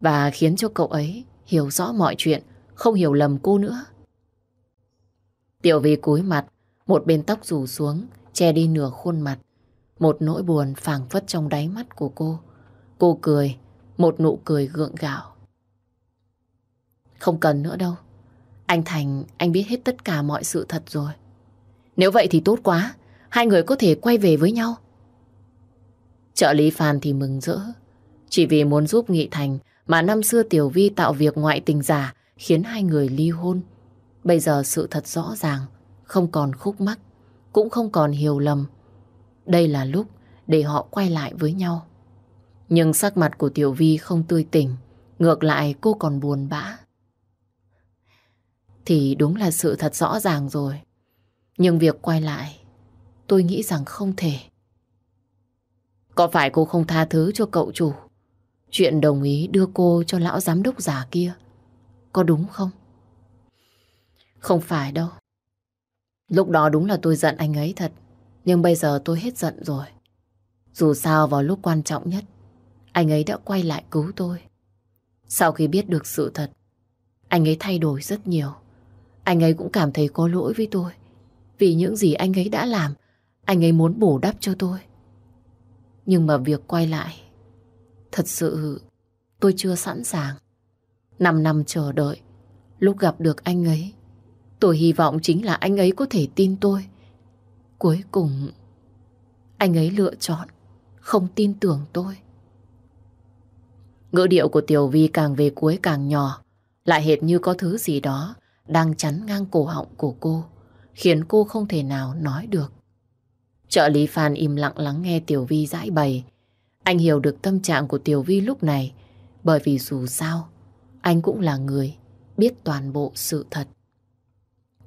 Và khiến cho cậu ấy hiểu rõ mọi chuyện, không hiểu lầm cô nữa. Tiểu Vi cúi mặt, một bên tóc rủ xuống, che đi nửa khuôn mặt. Một nỗi buồn phảng phất trong đáy mắt của cô. Cô cười, một nụ cười gượng gạo. Không cần nữa đâu. Anh Thành, anh biết hết tất cả mọi sự thật rồi. Nếu vậy thì tốt quá, hai người có thể quay về với nhau. Trợ lý Phan thì mừng rỡ. Chỉ vì muốn giúp Nghị Thành mà năm xưa Tiểu Vi tạo việc ngoại tình giả khiến hai người ly hôn. Bây giờ sự thật rõ ràng, không còn khúc mắc, cũng không còn hiểu lầm. Đây là lúc để họ quay lại với nhau. Nhưng sắc mặt của Tiểu Vi không tươi tỉnh, ngược lại cô còn buồn bã. Thì đúng là sự thật rõ ràng rồi. Nhưng việc quay lại, tôi nghĩ rằng không thể. Có phải cô không tha thứ cho cậu chủ? Chuyện đồng ý đưa cô cho lão giám đốc già kia, có đúng không? Không phải đâu. Lúc đó đúng là tôi giận anh ấy thật. Nhưng bây giờ tôi hết giận rồi. Dù sao vào lúc quan trọng nhất, anh ấy đã quay lại cứu tôi. Sau khi biết được sự thật, anh ấy thay đổi rất nhiều. Anh ấy cũng cảm thấy có lỗi với tôi. Vì những gì anh ấy đã làm, anh ấy muốn bổ đắp cho tôi. Nhưng mà việc quay lại, thật sự tôi chưa sẵn sàng. Năm năm chờ đợi, lúc gặp được anh ấy, tôi hy vọng chính là anh ấy có thể tin tôi. Cuối cùng, anh ấy lựa chọn không tin tưởng tôi. Ngữ điệu của Tiểu Vi càng về cuối càng nhỏ, lại hệt như có thứ gì đó đang chắn ngang cổ họng của cô, khiến cô không thể nào nói được. Trợ lý Phan im lặng lắng nghe Tiểu Vi giải bày. Anh hiểu được tâm trạng của Tiểu Vi lúc này, bởi vì dù sao, anh cũng là người biết toàn bộ sự thật.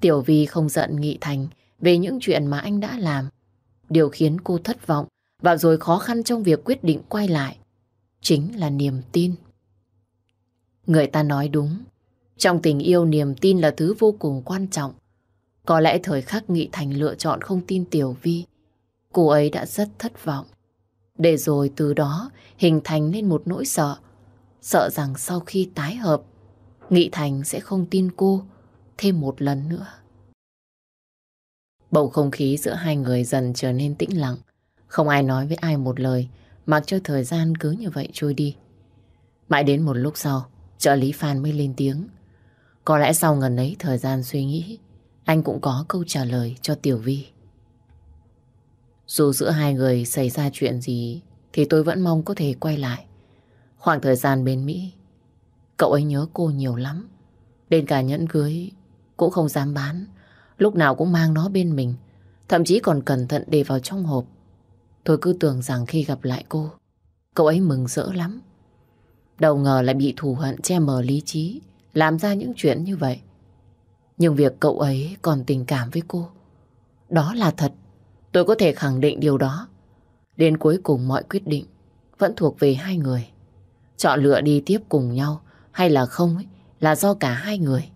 Tiểu Vi không giận Nghị Thành về những chuyện mà anh đã làm. Điều khiến cô thất vọng và rồi khó khăn trong việc quyết định quay lại chính là niềm tin. Người ta nói đúng, trong tình yêu niềm tin là thứ vô cùng quan trọng. Có lẽ thời khắc Nghị Thành lựa chọn không tin Tiểu Vi, cô ấy đã rất thất vọng. Để rồi từ đó hình thành nên một nỗi sợ, sợ rằng sau khi tái hợp, Nghị Thành sẽ không tin cô thêm một lần nữa. Bầu không khí giữa hai người dần trở nên tĩnh lặng. Không ai nói với ai một lời, mặc cho thời gian cứ như vậy trôi đi. Mãi đến một lúc sau, trợ lý Phan mới lên tiếng. Có lẽ sau ngần ấy thời gian suy nghĩ, anh cũng có câu trả lời cho Tiểu Vi. Dù giữa hai người xảy ra chuyện gì, thì tôi vẫn mong có thể quay lại. Khoảng thời gian bên Mỹ, cậu ấy nhớ cô nhiều lắm. Đến cả nhẫn cưới cũng không dám bán, lúc nào cũng mang nó bên mình, thậm chí còn cẩn thận để vào trong hộp. Tôi cứ tưởng rằng khi gặp lại cô, cậu ấy mừng rỡ lắm. Đầu ngờ lại bị thù hận che mờ lý trí, làm ra những chuyện như vậy. Nhưng việc cậu ấy còn tình cảm với cô, đó là thật. Tôi có thể khẳng định điều đó. Đến cuối cùng mọi quyết định vẫn thuộc về hai người. Chọn lựa đi tiếp cùng nhau hay là không ấy, là do cả hai người.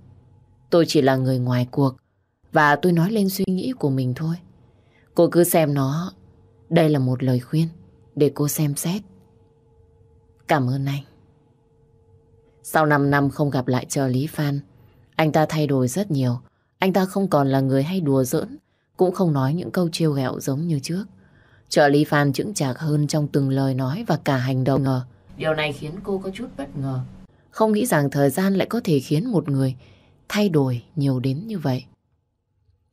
Tôi chỉ là người ngoài cuộc và tôi nói lên suy nghĩ của mình thôi. Cô cứ xem nó. Đây là một lời khuyên để cô xem xét. Cảm ơn anh. Sau 5 năm không gặp lại trợ lý Phan, anh ta thay đổi rất nhiều. Anh ta không còn là người hay đùa giỡn, cũng không nói những câu trêu ghẹo giống như trước. Trợ lý Phan chững chạc hơn trong từng lời nói và cả hành động ngờ. Điều này khiến cô có chút bất ngờ. Không nghĩ rằng thời gian lại có thể khiến một người thay đổi nhiều đến như vậy.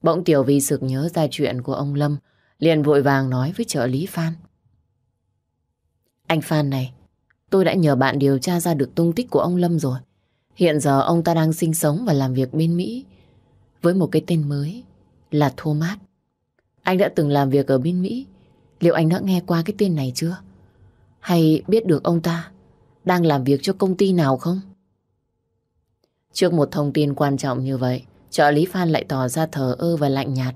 Bỗng Tiểu Vi sực nhớ ra chuyện của ông Lâm, liền vội vàng nói với trợ lý Phan. Anh Phan này, tôi đã nhờ bạn điều tra ra được tung tích của ông Lâm rồi. Hiện giờ ông ta đang sinh sống và làm việc bên Mỹ với một cái tên mới là Thomas. Anh đã từng làm việc ở bên Mỹ. Liệu anh đã nghe qua cái tên này chưa? Hay biết được ông ta đang làm việc cho công ty nào không? Trước một thông tin quan trọng như vậy, trợ lý Phan lại tỏ ra thờ ơ và lạnh nhạt.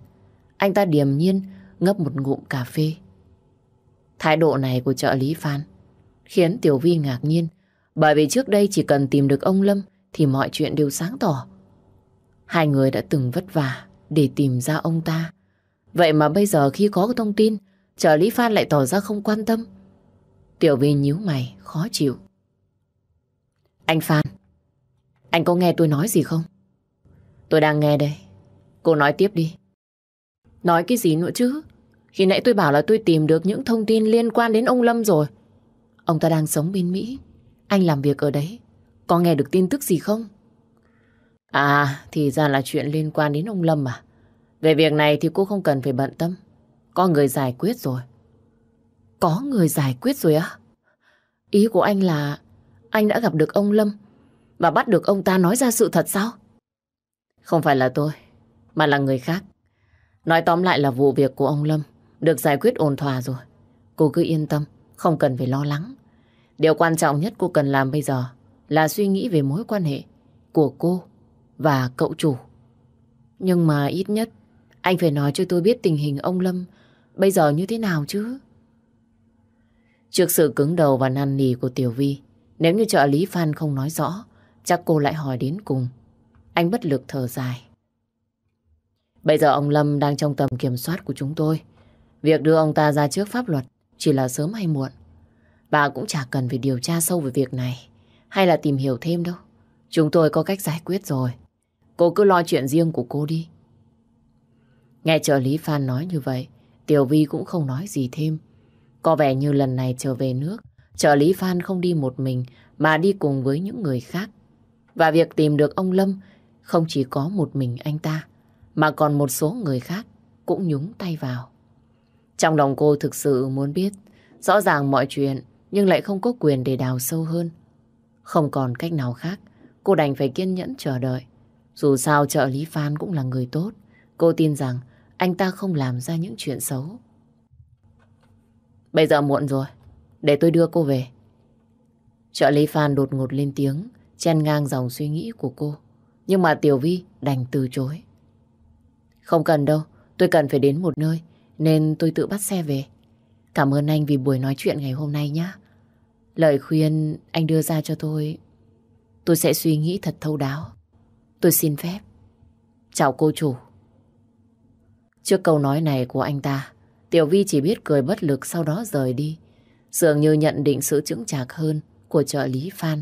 Anh ta điềm nhiên ngấp một ngụm cà phê. Thái độ này của trợ lý Phan khiến Tiểu Vi ngạc nhiên bởi vì trước đây chỉ cần tìm được ông Lâm thì mọi chuyện đều sáng tỏ. Hai người đã từng vất vả để tìm ra ông ta. Vậy mà bây giờ khi có thông tin, trợ lý Phan lại tỏ ra không quan tâm. Tiểu Vi nhíu mày, khó chịu. Anh Phan, anh có nghe tôi nói gì không? Tôi đang nghe đây. Cô nói tiếp đi. Nói cái gì nữa chứ? Khi nãy tôi bảo là tôi tìm được những thông tin liên quan đến ông Lâm rồi. Ông ta đang sống bên Mỹ. Anh làm việc ở đấy. Có nghe được tin tức gì không? À, thì ra là chuyện liên quan đến ông Lâm à? Về việc này thì cô không cần phải bận tâm. Có người giải quyết rồi. Có người giải quyết rồi á? Ý của anh là anh đã gặp được ông Lâm và bắt được ông ta nói ra sự thật sao? Không phải là tôi, mà là người khác. Nói tóm lại là vụ việc của ông Lâm được giải quyết ổn thỏa rồi. Cô cứ yên tâm, không cần phải lo lắng. Điều quan trọng nhất cô cần làm bây giờ là suy nghĩ về mối quan hệ của cô và cậu chủ. Nhưng mà ít nhất anh phải nói cho tôi biết tình hình ông Lâm bây giờ như thế nào chứ. Trước sự cứng đầu và năn nỉ của Tiểu Vi, nếu như trợ lý Phan không nói rõ, chắc cô lại hỏi đến cùng. Anh bất lực thở dài. Bây giờ ông Lâm đang trong tầm kiểm soát của chúng tôi. Việc đưa ông ta ra trước pháp luật chỉ là sớm hay muộn. Bà cũng chả cần phải điều tra sâu về việc này hay là tìm hiểu thêm đâu. Chúng tôi có cách giải quyết rồi. Cô cứ lo chuyện riêng của cô đi. Nghe trợ lý Phan nói như vậy, Tiểu Vi cũng không nói gì thêm. Có vẻ như lần này trở về nước, trợ lý Phan không đi một mình mà đi cùng với những người khác. Và việc tìm được ông Lâm không chỉ có một mình anh ta, mà còn một số người khác cũng nhúng tay vào. Trong lòng cô thực sự muốn biết rõ ràng mọi chuyện nhưng lại không có quyền để đào sâu hơn. Không còn cách nào khác, cô đành phải kiên nhẫn chờ đợi. Dù sao trợ lý Phan cũng là người tốt, cô tin rằng anh ta không làm ra những chuyện xấu. Bây giờ muộn rồi, để tôi đưa cô về. Trợ lý Phan đột ngột lên tiếng, chen ngang dòng suy nghĩ của cô. Nhưng mà Tiểu Vi đành từ chối. Không cần đâu, tôi cần phải đến một nơi, nên tôi tự bắt xe về. Cảm ơn anh vì buổi nói chuyện ngày hôm nay nhé. Lời khuyên anh đưa ra cho tôi, tôi sẽ suy nghĩ thật thấu đáo. Tôi xin phép. Chào cô chủ. Trước câu nói này của anh ta, Tiểu Vi chỉ biết cười bất lực sau đó rời đi. Dường như nhận định sự chững chạc hơn của trợ lý Phan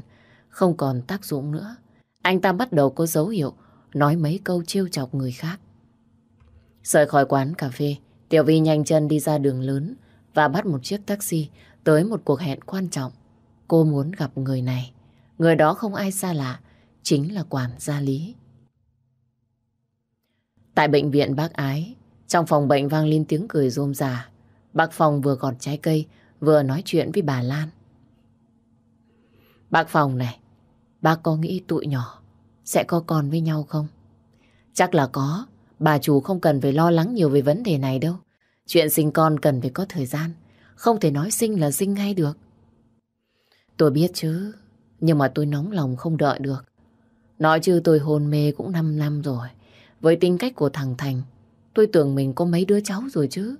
không còn tác dụng nữa. Anh ta bắt đầu có dấu hiệu nói mấy câu trêu chọc người khác. Rời khỏi quán cà phê, Tiểu Vi nhanh chân đi ra đường lớn và bắt một chiếc taxi tới một cuộc hẹn quan trọng. Cô muốn gặp người này. Người đó không ai xa lạ, chính là quản gia Lý. Tại bệnh viện bác ái, trong phòng bệnh vang lên tiếng cười rôm rà. Bác phòng vừa gọt trái cây, vừa nói chuyện với bà Lan. Bác phòng này, bác có nghĩ tụi nhỏ sẽ có con với nhau không? Chắc là có, bà chủ không cần phải lo lắng nhiều về vấn đề này đâu. Chuyện sinh con cần phải có thời gian, không thể nói sinh là sinh ngay được. Tôi biết chứ, nhưng mà tôi nóng lòng không đợi được. Nói chứ tôi hôn mê cũng 5 năm rồi. Với tính cách của thằng Thành, tôi tưởng mình có mấy đứa cháu rồi chứ.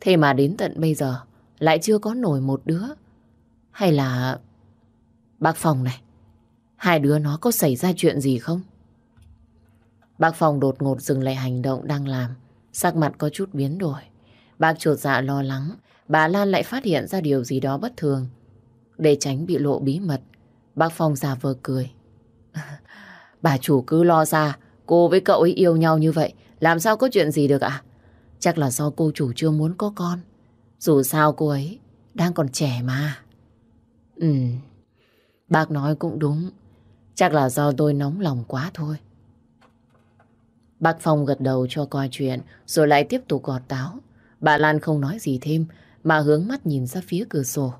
Thế mà đến tận bây giờ, lại chưa có nổi một đứa. Hay là... Bác Phòng này, hai đứa nó có xảy ra chuyện gì không? Bác Phòng đột ngột dừng lại hành động đang làm, sắc mặt có chút biến đổi. Bác chuột dạ lo lắng, bà Lan lại phát hiện ra điều gì đó bất thường. Để tránh bị lộ bí mật, bác Phong già vờ cười. bà chủ cứ lo ra, cô với cậu ấy yêu nhau như vậy, làm sao có chuyện gì được ạ? Chắc là do cô chủ chưa muốn có con. Dù sao cô ấy đang còn trẻ mà. Ừ, bác nói cũng đúng. Chắc là do tôi nóng lòng quá thôi. Bác Phong gật đầu cho coi chuyện rồi lại tiếp tục gọt táo. Bà Lan không nói gì thêm mà hướng mắt nhìn ra phía cửa sổ.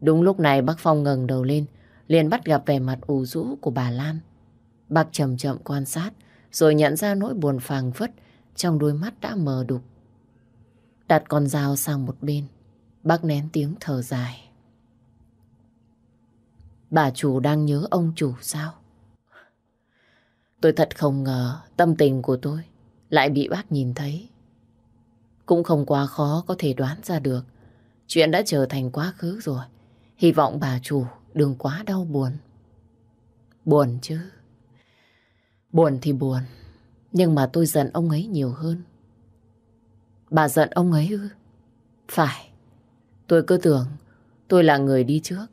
Đúng lúc này bác Phong ngẩng đầu lên liền bắt gặp vẻ mặt u rũ của bà Lan. Bác chậm chậm quan sát rồi nhận ra nỗi buồn phàng phất trong đôi mắt đã mờ đục. Đặt con dao sang một bên, bác nén tiếng thở dài. Bà chủ đang nhớ ông chủ sao? Tôi thật không ngờ tâm tình của tôi lại bị bác nhìn thấy. Cũng không quá khó có thể đoán ra được. Chuyện đã trở thành quá khứ rồi. Hy vọng bà chủ đừng quá đau buồn. Buồn chứ. Buồn thì buồn. Nhưng mà tôi giận ông ấy nhiều hơn. Bà giận ông ấy ư? Phải. Tôi cứ tưởng tôi là người đi trước.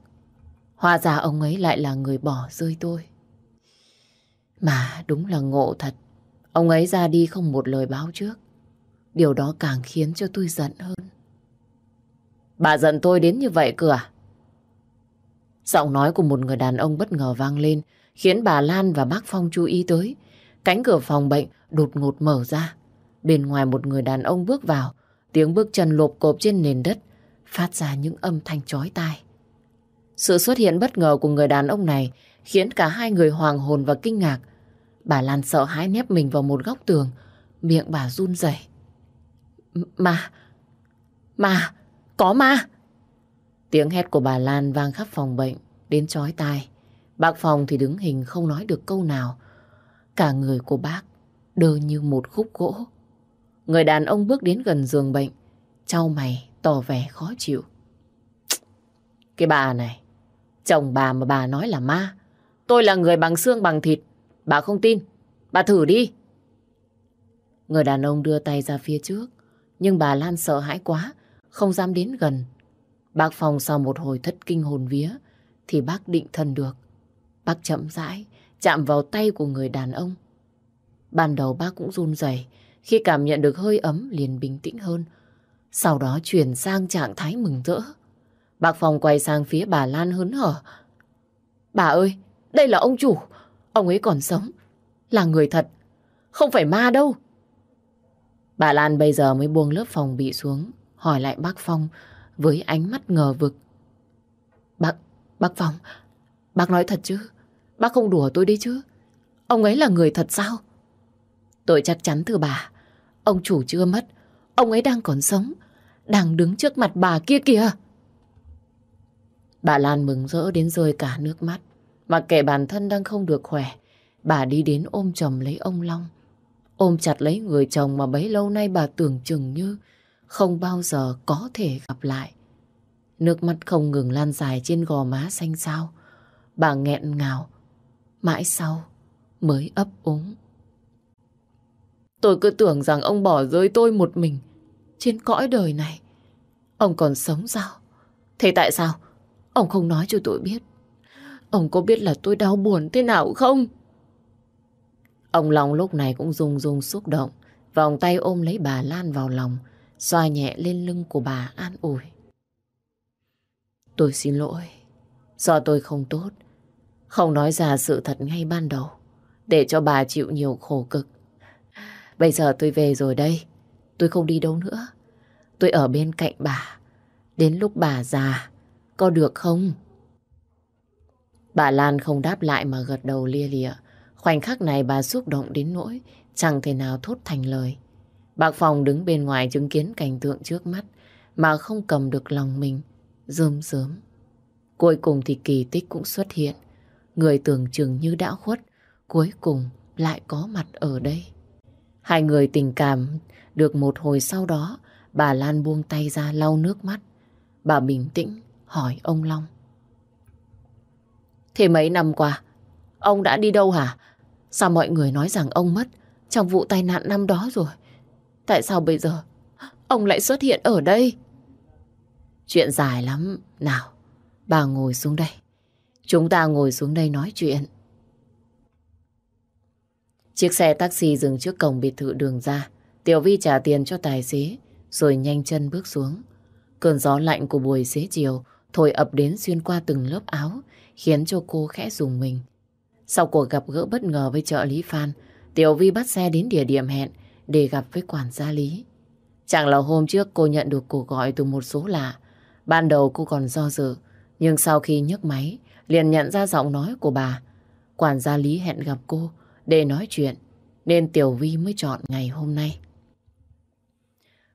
Hóa ra ông ấy lại là người bỏ rơi tôi. Mà đúng là ngộ thật. Ông ấy ra đi không một lời báo trước. Điều đó càng khiến cho tôi giận hơn. Bà giận tôi đến như vậy cơ à? Giọng nói của một người đàn ông bất ngờ vang lên, khiến bà Lan và bác Phong chú ý tới. Cánh cửa phòng bệnh đột ngột mở ra. Bên ngoài một người đàn ông bước vào, tiếng bước chân lộp cộp trên nền đất, phát ra những âm thanh chói tai. Sự xuất hiện bất ngờ của người đàn ông này khiến cả hai người hoàng hồn và kinh ngạc. Bà Lan sợ hãi nép mình vào một góc tường, miệng bà run rẩy. Ma! Ma! Có ma! Tiếng hét của bà Lan vang khắp phòng bệnh, đến chói tai. Bác Phòng thì đứng hình không nói được câu nào. Cả người của bác đơ như một khúc gỗ. Người đàn ông bước đến gần giường bệnh, trao mày tỏ vẻ khó chịu. Cái bà này, chồng bà mà bà nói là ma. Tôi là người bằng xương bằng thịt. Bà không tin, bà thử đi. Người đàn ông đưa tay ra phía trước, nhưng bà Lan sợ hãi quá, không dám đến gần. Bác Phong sau một hồi thất kinh hồn vía, thì bác định thần được. Bác chậm rãi, chạm vào tay của người đàn ông. Ban đầu bác cũng run rẩy khi cảm nhận được hơi ấm liền bình tĩnh hơn. Sau đó chuyển sang trạng thái mừng rỡ. Bác Phong quay sang phía bà Lan hớn hở. Bà ơi, đây là ông chủ. Ông ấy còn sống. Là người thật. Không phải ma đâu. Bà Lan bây giờ mới buông lớp phòng bị xuống. Hỏi lại bác Phong với ánh mắt ngờ vực. Bác, bác Phong, bác nói thật chứ? Bác không đùa tôi đi chứ? Ông ấy là người thật sao? Tôi chắc chắn thưa bà, ông chủ chưa mất, ông ấy đang còn sống, đang đứng trước mặt bà kia kìa. Bà Lan mừng rỡ đến rơi cả nước mắt, mà kể bản thân đang không được khỏe, bà đi đến ôm chồng lấy ông Long. Ôm chặt lấy người chồng mà bấy lâu nay bà tưởng chừng như không bao giờ có thể gặp lại. Nước mắt không ngừng lan dài trên gò má xanh xao. Bà nghẹn ngào, mãi sau mới ấp úng. Tôi cứ tưởng rằng ông bỏ rơi tôi một mình trên cõi đời này. Ông còn sống sao? Thế tại sao? Ông không nói cho tôi biết. Ông có biết là tôi đau buồn thế nào không? Ông Long lúc này cũng rung rung xúc động. Vòng tay ôm lấy bà Lan vào lòng, xoa nhẹ lên lưng của bà an ủi. Tôi xin lỗi. Do tôi không tốt. Không nói ra sự thật ngay ban đầu. Để cho bà chịu nhiều khổ cực. Bây giờ tôi về rồi đây. Tôi không đi đâu nữa. Tôi ở bên cạnh bà. Đến lúc bà già, có được không? Bà Lan không đáp lại mà gật đầu lia lịa. Khoảnh khắc này bà xúc động đến nỗi chẳng thể nào thốt thành lời. Bác Phòng đứng bên ngoài chứng kiến cảnh tượng trước mắt mà không cầm được lòng mình, rơm rớm. Cuối cùng thì kỳ tích cũng xuất hiện. Người tưởng chừng như đã khuất, cuối cùng lại có mặt ở đây. Hai người tình cảm được một hồi sau đó, bà Lan buông tay ra lau nước mắt. Bà bình tĩnh hỏi ông Long. Thế mấy năm qua, ông đã đi đâu hả? Sao mọi người nói rằng ông mất trong vụ tai nạn năm đó rồi? Tại sao bây giờ ông lại xuất hiện ở đây? Chuyện dài lắm. Nào, bà ngồi xuống đây. Chúng ta ngồi xuống đây nói chuyện. Chiếc xe taxi dừng trước cổng biệt thự đường ra. Tiểu Vi trả tiền cho tài xế, rồi nhanh chân bước xuống. Cơn gió lạnh của buổi xế chiều thổi ập đến xuyên qua từng lớp áo, khiến cho cô khẽ dùng mình. Sau cuộc gặp gỡ bất ngờ với trợ lý Phan, Tiểu Vi bắt xe đến địa điểm hẹn để gặp với quản gia Lý. Chẳng là hôm trước cô nhận được cuộc gọi từ một số lạ. Ban đầu cô còn do dự, nhưng sau khi nhấc máy, liền nhận ra giọng nói của bà. Quản gia Lý hẹn gặp cô để nói chuyện, nên Tiểu Vi mới chọn ngày hôm nay.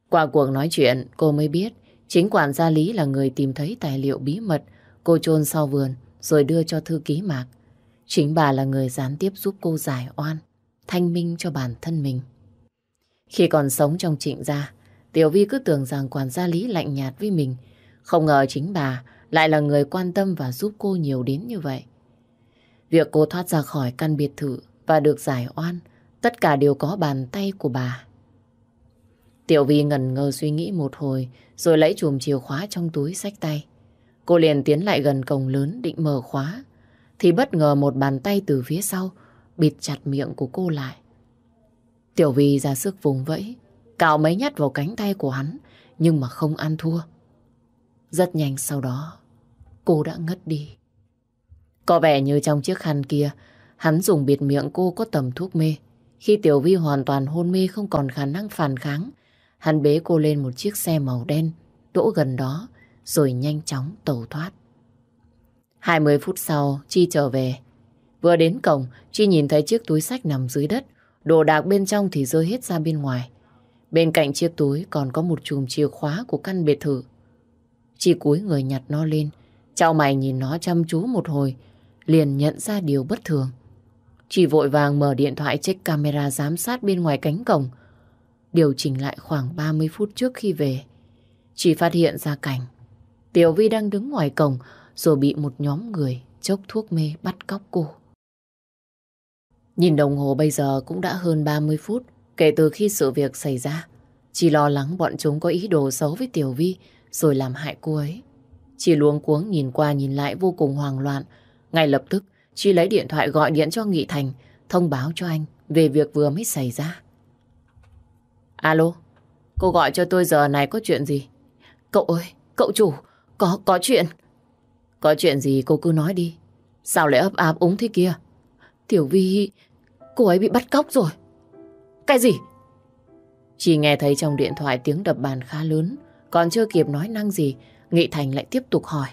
Qua cuộc nói chuyện, cô mới biết chính quản gia Lý là người tìm thấy tài liệu bí mật cô chôn sau vườn rồi đưa cho thư ký Mạc. Chính bà là người gián tiếp giúp cô giải oan, thanh minh cho bản thân mình. Khi còn sống trong trịnh gia, Tiểu Vi cứ tưởng rằng quản gia Lý lạnh nhạt với mình. Không ngờ chính bà lại là người quan tâm và giúp cô nhiều đến như vậy. Việc cô thoát ra khỏi căn biệt thự và được giải oan, tất cả đều có bàn tay của bà. Tiểu Vi ngần ngơ suy nghĩ một hồi, rồi lấy chùm chìa khóa trong túi sách tay. Cô liền tiến lại gần cổng lớn định mở khóa, thì bất ngờ một bàn tay từ phía sau bịt chặt miệng của cô lại. Tiểu Vi ra sức vùng vẫy, cào mấy nhát vào cánh tay của hắn, nhưng mà không ăn thua. Rất nhanh sau đó, cô đã ngất đi. Có vẻ như trong chiếc khăn kia, hắn dùng bịt miệng cô có tầm thuốc mê. Khi Tiểu Vi hoàn toàn hôn mê không còn khả năng phản kháng, hắn bế cô lên một chiếc xe màu đen, đỗ gần đó, rồi nhanh chóng tẩu thoát. 20 phút sau, Chi trở về. Vừa đến cổng, Chi nhìn thấy chiếc túi sách nằm dưới đất, đồ đạc bên trong thì rơi hết ra bên ngoài. Bên cạnh chiếc túi còn có một chùm chìa khóa của căn biệt thự. Chi cúi người nhặt nó lên, Chào mày nhìn nó chăm chú một hồi, liền nhận ra điều bất thường. Chi vội vàng mở điện thoại check camera giám sát bên ngoài cánh cổng. Điều chỉnh lại khoảng 30 phút trước khi về. Chỉ phát hiện ra cảnh. Tiểu Vi đang đứng ngoài cổng rồi bị một nhóm người chốc thuốc mê bắt cóc cô. Nhìn đồng hồ bây giờ cũng đã hơn 30 phút kể từ khi sự việc xảy ra. Chỉ lo lắng bọn chúng có ý đồ xấu với Tiểu Vi rồi làm hại cô ấy. Chỉ luống cuống nhìn qua nhìn lại vô cùng hoang loạn. Ngay lập tức, chị lấy điện thoại gọi điện cho Nghị Thành, thông báo cho anh về việc vừa mới xảy ra. Alo, cô gọi cho tôi giờ này có chuyện gì? Cậu ơi, cậu chủ, có, có chuyện. Có chuyện gì cô cứ nói đi. Sao lại ấp áp úng thế kia? Tiểu Vi, cô ấy bị bắt cóc rồi. Cái gì? Chỉ nghe thấy trong điện thoại tiếng đập bàn khá lớn, còn chưa kịp nói năng gì Nghị Thành lại tiếp tục hỏi.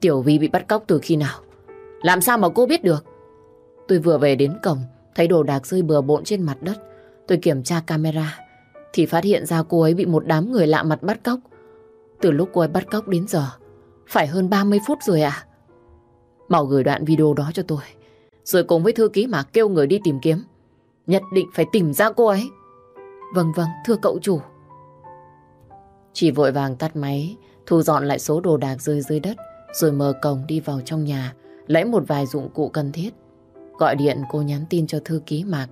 Tiểu Vi bị bắt cóc từ khi nào? Làm sao mà cô biết được? Tôi vừa về đến cổng, thấy đồ đạc rơi bừa bộn trên mặt đất. Tôi kiểm tra camera, thì phát hiện ra cô ấy bị một đám người lạ mặt bắt cóc. Từ lúc cô ấy bắt cóc đến giờ, phải hơn 30 phút rồi à? Màu gửi đoạn video đó cho tôi. Rồi cùng với thư ký mà kêu người đi tìm kiếm. Nhất định phải tìm ra cô ấy. Vâng vâng, thưa cậu chủ. Chỉ vội vàng tắt máy, thu dọn lại số đồ đạc rơi dưới đất, rồi mở cổng đi vào trong nhà, lấy một vài dụng cụ cần thiết. Gọi điện cô nhắn tin cho thư ký Mạc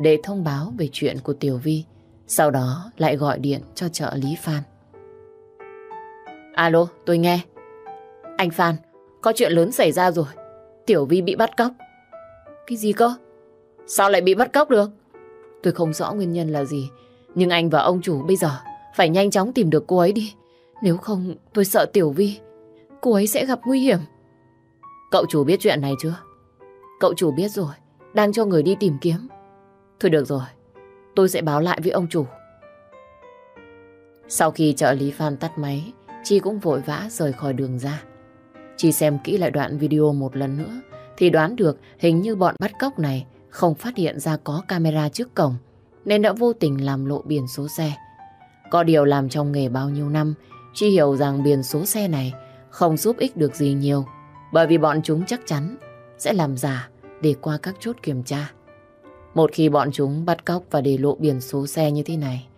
để thông báo về chuyện của Tiểu Vi. Sau đó lại gọi điện cho trợ lý Phan. Alo, tôi nghe. Anh Phan, có chuyện lớn xảy ra rồi. Tiểu Vi bị bắt cóc. Cái gì cơ? Sao lại bị bắt cóc được? Tôi không rõ nguyên nhân là gì, nhưng anh và ông chủ bây giờ phải nhanh chóng tìm được cô ấy đi. Nếu không tôi sợ Tiểu Vi. Cô ấy sẽ gặp nguy hiểm. Cậu chủ biết chuyện này chưa? Cậu chủ biết rồi. Đang cho người đi tìm kiếm. Thôi được rồi. tôi sẽ báo lại với ông chủ. Sau khi trợ lý Phan tắt máy, Chi cũng vội vã rời khỏi đường ra. Chi xem kỹ lại đoạn video một lần nữa, thì đoán được hình như bọn bắt cóc này không phát hiện ra có camera trước cổng, nên đã vô tình làm lộ biển số xe. Có điều làm trong nghề bao nhiêu năm, Chi hiểu rằng biển số xe này không giúp ích được gì nhiều, bởi vì bọn chúng chắc chắn sẽ làm giả để qua các chốt kiểm tra. Một khi bọn chúng bắt cóc và để lộ biển số xe như thế này,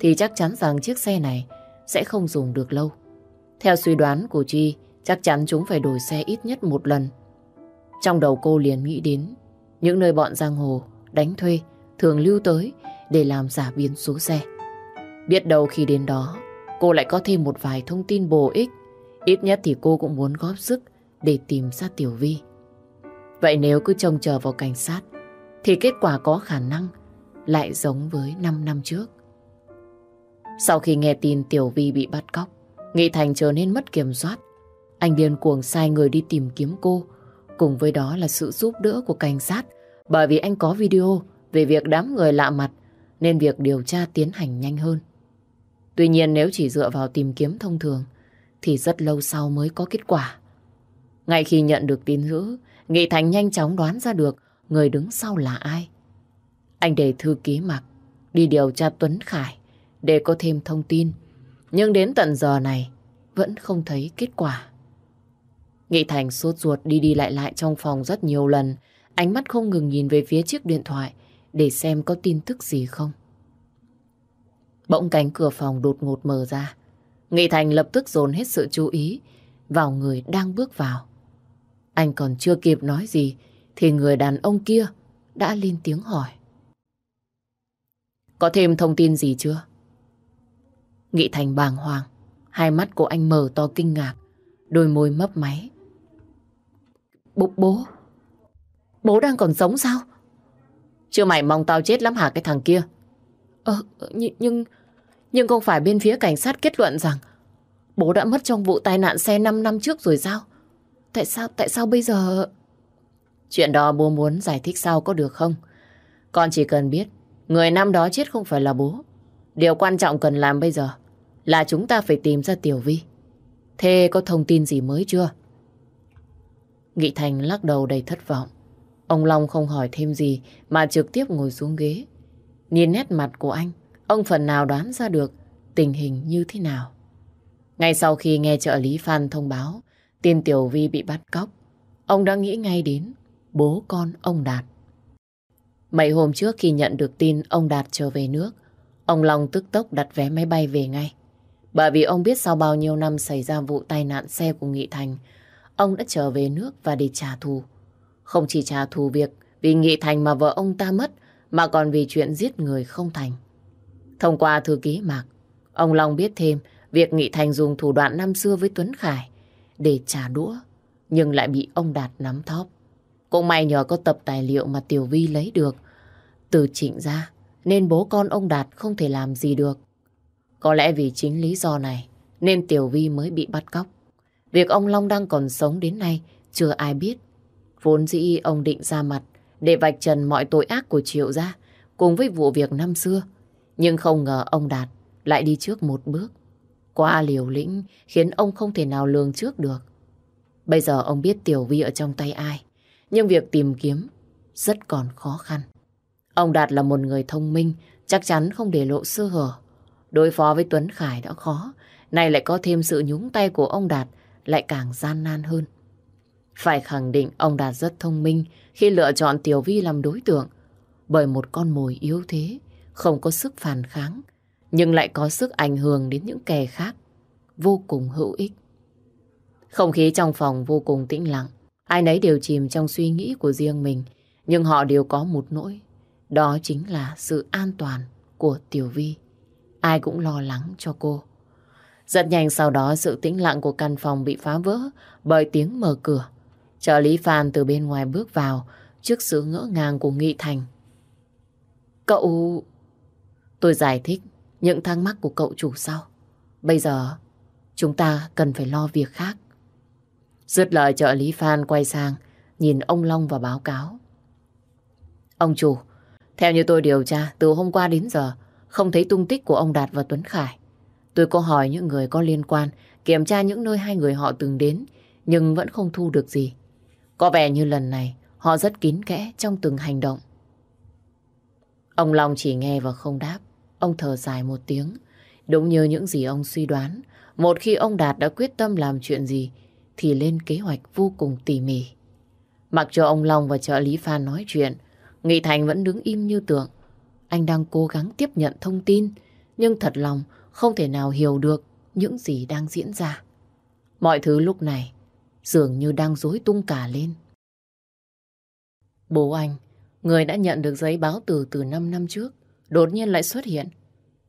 thì chắc chắn rằng chiếc xe này sẽ không dùng được lâu. Theo suy đoán của Chi, chắc chắn chúng phải đổi xe ít nhất một lần. Trong đầu cô liền nghĩ đến những nơi bọn giang hồ đánh thuê thường lưu tới để làm giả biến số xe. Biết đâu khi đến đó, cô lại có thêm một vài thông tin bổ ích. Ít nhất thì cô cũng muốn góp sức để tìm ra Tiểu Vi. Vậy nếu cứ trông chờ vào cảnh sát, thì kết quả có khả năng lại giống với 5 năm trước. Sau khi nghe tin Tiểu Vi bị bắt cóc, Nghị Thành trở nên mất kiểm soát. Anh điên cuồng sai người đi tìm kiếm cô, cùng với đó là sự giúp đỡ của cảnh sát, bởi vì anh có video về việc đám người lạ mặt, nên việc điều tra tiến hành nhanh hơn. Tuy nhiên nếu chỉ dựa vào tìm kiếm thông thường, thì rất lâu sau mới có kết quả. Ngay khi nhận được tin dữ, Nghị Thành nhanh chóng đoán ra được người đứng sau là ai. Anh để thư ký mặc, đi điều tra Tuấn Khải để có thêm thông tin. Nhưng đến tận giờ này, vẫn không thấy kết quả. Nghị Thành sốt ruột đi đi lại lại trong phòng rất nhiều lần. Ánh mắt không ngừng nhìn về phía chiếc điện thoại để xem có tin tức gì không. Bỗng cánh cửa phòng đột ngột mở ra. Nghị Thành lập tức dồn hết sự chú ý vào người đang bước vào. Anh còn chưa kịp nói gì thì người đàn ông kia đã lên tiếng hỏi. Có thêm thông tin gì chưa? Nghị Thành bàng hoàng, hai mắt của anh mở to kinh ngạc, đôi môi mấp máy. Bố, bố, bố đang còn sống sao? Chưa mày mong tao chết lắm hả cái thằng kia? Ờ, nhưng, nhưng, nhưng không phải bên phía cảnh sát kết luận rằng bố đã mất trong vụ tai nạn xe 5 năm trước rồi sao? Tại sao, tại sao bây giờ... Chuyện đó bố muốn giải thích sau có được không? Con chỉ cần biết người năm đó chết không phải là bố. Điều quan trọng cần làm bây giờ là chúng ta phải tìm ra Tiểu Vi. Thế có thông tin gì mới chưa? Nghị Thành lắc đầu đầy thất vọng. Ông Long không hỏi thêm gì mà trực tiếp ngồi xuống ghế. Nhìn nét mặt của anh, ông phần nào đoán ra được tình hình như thế nào. Ngay sau khi nghe trợ lý Phan thông báo tin Tiểu Vi bị bắt cóc, ông đã nghĩ ngay đến bố con ông Đạt. Mấy hôm trước khi nhận được tin ông Đạt trở về nước, ông Long tức tốc đặt vé máy bay về ngay. Bởi vì ông biết sau bao nhiêu năm xảy ra vụ tai nạn xe của Nghị Thành, ông đã trở về nước và để trả thù. Không chỉ trả thù việc vì Nghị Thành mà vợ ông ta mất, mà còn vì chuyện giết người không thành. Thông qua thư ký Mạc, ông Long biết thêm việc Nghị Thành dùng thủ đoạn năm xưa với Tuấn Khải để trả đũa, nhưng lại bị ông Đạt nắm thóp. Cũng may nhờ có tập tài liệu mà Tiểu Vi lấy được từ trịnh ra, nên bố con ông Đạt không thể làm gì được. Có lẽ vì chính lý do này nên Tiểu Vi mới bị bắt cóc. Việc ông Long đang còn sống đến nay chưa ai biết. Vốn dĩ ông định ra mặt để vạch trần mọi tội ác của Triệu gia cùng với vụ việc năm xưa. Nhưng không ngờ ông Đạt lại đi trước một bước. Quá liều lĩnh khiến ông không thể nào lường trước được. Bây giờ ông biết Tiểu Vi ở trong tay ai. Nhưng việc tìm kiếm rất còn khó khăn. Ông Đạt là một người thông minh, chắc chắn không để lộ sơ hở. Đối phó với Tuấn Khải đã khó, nay lại có thêm sự nhúng tay của ông Đạt lại càng gian nan hơn. Phải khẳng định ông Đạt rất thông minh khi lựa chọn Tiểu Vi làm đối tượng, bởi một con mồi yếu thế, không có sức phản kháng, nhưng lại có sức ảnh hưởng đến những kẻ khác, vô cùng hữu ích. Không khí trong phòng vô cùng tĩnh lặng, ai nấy đều chìm trong suy nghĩ của riêng mình, nhưng họ đều có một nỗi, đó chính là sự an toàn của Tiểu Vi. Ai cũng lo lắng cho cô. Rất nhanh sau đó sự tĩnh lặng của căn phòng bị phá vỡ bởi tiếng mở cửa. Trợ lý Phan từ bên ngoài bước vào trước sự ngỡ ngàng của Nghị Thành. Cậu... Tôi giải thích những thắc mắc của cậu chủ sau. Bây giờ chúng ta cần phải lo việc khác. Dứt lời trợ lý Phan quay sang nhìn ông Long và báo cáo. Ông chủ, Theo như tôi điều tra, từ hôm qua đến giờ, không thấy tung tích của ông Đạt và Tuấn Khải. Tôi có hỏi những người có liên quan, kiểm tra những nơi hai người họ từng đến, nhưng vẫn không thu được gì. Có vẻ như lần này, họ rất kín kẽ trong từng hành động. Ông Long chỉ nghe và không đáp. Ông thở dài một tiếng. Đúng như những gì ông suy đoán, một khi ông Đạt đã quyết tâm làm chuyện gì, thì lên kế hoạch vô cùng tỉ mỉ. Mặc cho ông Long và trợ lý Phan nói chuyện, Nghị Thành vẫn đứng im như tượng. Anh đang cố gắng tiếp nhận thông tin, nhưng thật lòng không thể nào hiểu được những gì đang diễn ra. Mọi thứ lúc này dường như đang rối tung cả lên. Bố anh, người đã nhận được giấy báo từ từ 5 năm trước, đột nhiên lại xuất hiện.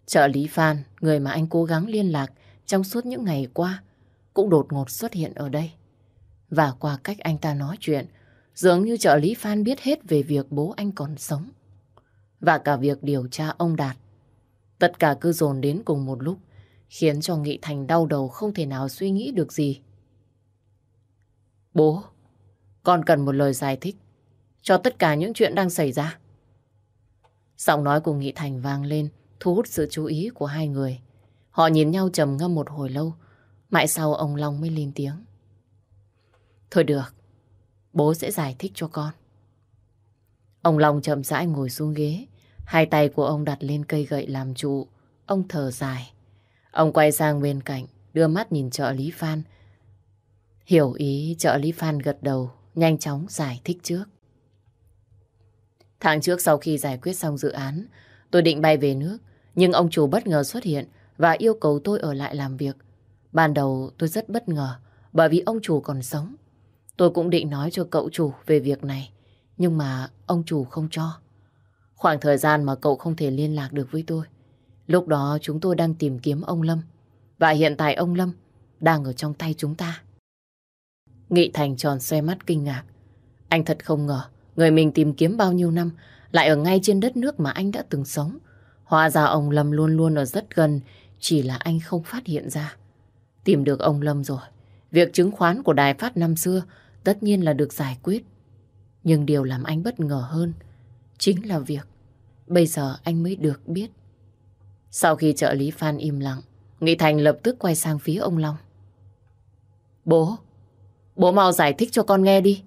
Trợ lý Phan, người mà anh cố gắng liên lạc trong suốt những ngày qua, cũng đột ngột xuất hiện ở đây. Và qua cách anh ta nói chuyện, dường như trợ lý Phan biết hết về việc bố anh còn sống. Và cả việc điều tra ông Đạt. Tất cả cứ dồn đến cùng một lúc, khiến cho Nghị Thành đau đầu không thể nào suy nghĩ được gì. Bố, con cần một lời giải thích cho tất cả những chuyện đang xảy ra. Giọng nói của Nghị Thành vang lên, thu hút sự chú ý của hai người. Họ nhìn nhau trầm ngâm một hồi lâu, mãi sau ông Long mới lên tiếng. Thôi được, bố sẽ giải thích cho con. Ông Long chậm rãi ngồi xuống ghế, hai tay của ông đặt lên cây gậy làm trụ. Ông thở dài. Ông quay sang bên cạnh, đưa mắt nhìn trợ lý Phan. Hiểu ý trợ lý Phan gật đầu, nhanh chóng giải thích trước. Tháng trước sau khi giải quyết xong dự án, tôi định bay về nước, nhưng ông chủ bất ngờ xuất hiện và yêu cầu tôi ở lại làm việc. Ban đầu tôi rất bất ngờ bởi vì ông chủ còn sống. Tôi cũng định nói cho cậu chủ về việc này, nhưng mà ông chủ không cho. Khoảng thời gian mà cậu không thể liên lạc được với tôi. Lúc đó chúng tôi đang tìm kiếm ông Lâm. Và hiện tại ông Lâm đang ở trong tay chúng ta. Nghị Thành tròn xoay mắt kinh ngạc. Anh thật không ngờ người mình tìm kiếm bao nhiêu năm lại ở ngay trên đất nước mà anh đã từng sống. Hóa ra ông Lâm luôn luôn ở rất gần, chỉ là anh không phát hiện ra. Tìm được ông Lâm rồi. Việc chứng khoán của đài phát năm xưa tất nhiên là được giải quyết. Nhưng điều làm anh bất ngờ hơn chính là việc bây giờ anh mới được biết. Sau khi trợ lý Phan im lặng, Nghị Thành lập tức quay sang phía ông Long. Bố, bố mau giải thích cho con nghe đi.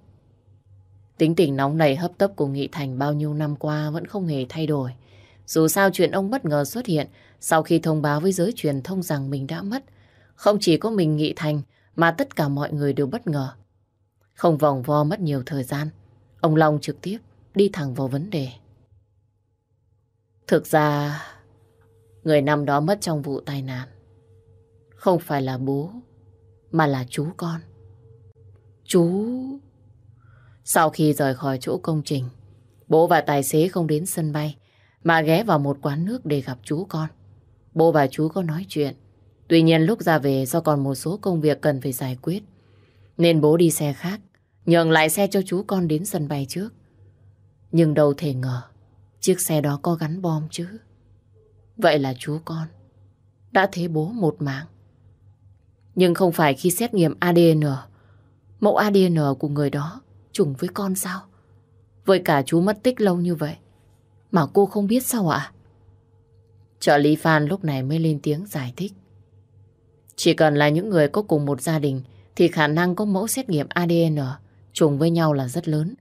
Tính tình nóng nảy hấp tấp của Nghị Thành bao nhiêu năm qua vẫn không hề thay đổi. Dù sao chuyện ông bất ngờ xuất hiện sau khi thông báo với giới truyền thông rằng mình đã mất. Không chỉ có mình Nghị Thành mà tất cả mọi người đều bất ngờ. Không vòng vo mất nhiều thời gian. Ông Long trực tiếp đi thẳng vào vấn đề. Thực ra, người năm đó mất trong vụ tai nạn. Không phải là bố, mà là chú con. Chú... Sau khi rời khỏi chỗ công trình, bố và tài xế không đến sân bay, mà ghé vào một quán nước để gặp chú con. Bố và chú có nói chuyện. Tuy nhiên lúc ra về do còn một số công việc cần phải giải quyết, nên bố đi xe khác, nhường lại xe cho chú con đến sân bay trước. Nhưng đâu thể ngờ, chiếc xe đó có gắn bom chứ. Vậy là chú con đã thế bố một mạng. Nhưng không phải khi xét nghiệm ADN, mẫu ADN của người đó trùng với con sao? Với cả chú mất tích lâu như vậy, mà cô không biết sao ạ? Trợ lý Phan lúc này mới lên tiếng giải thích. Chỉ cần là những người có cùng một gia đình thì khả năng có mẫu xét nghiệm ADN trùng với nhau là rất lớn.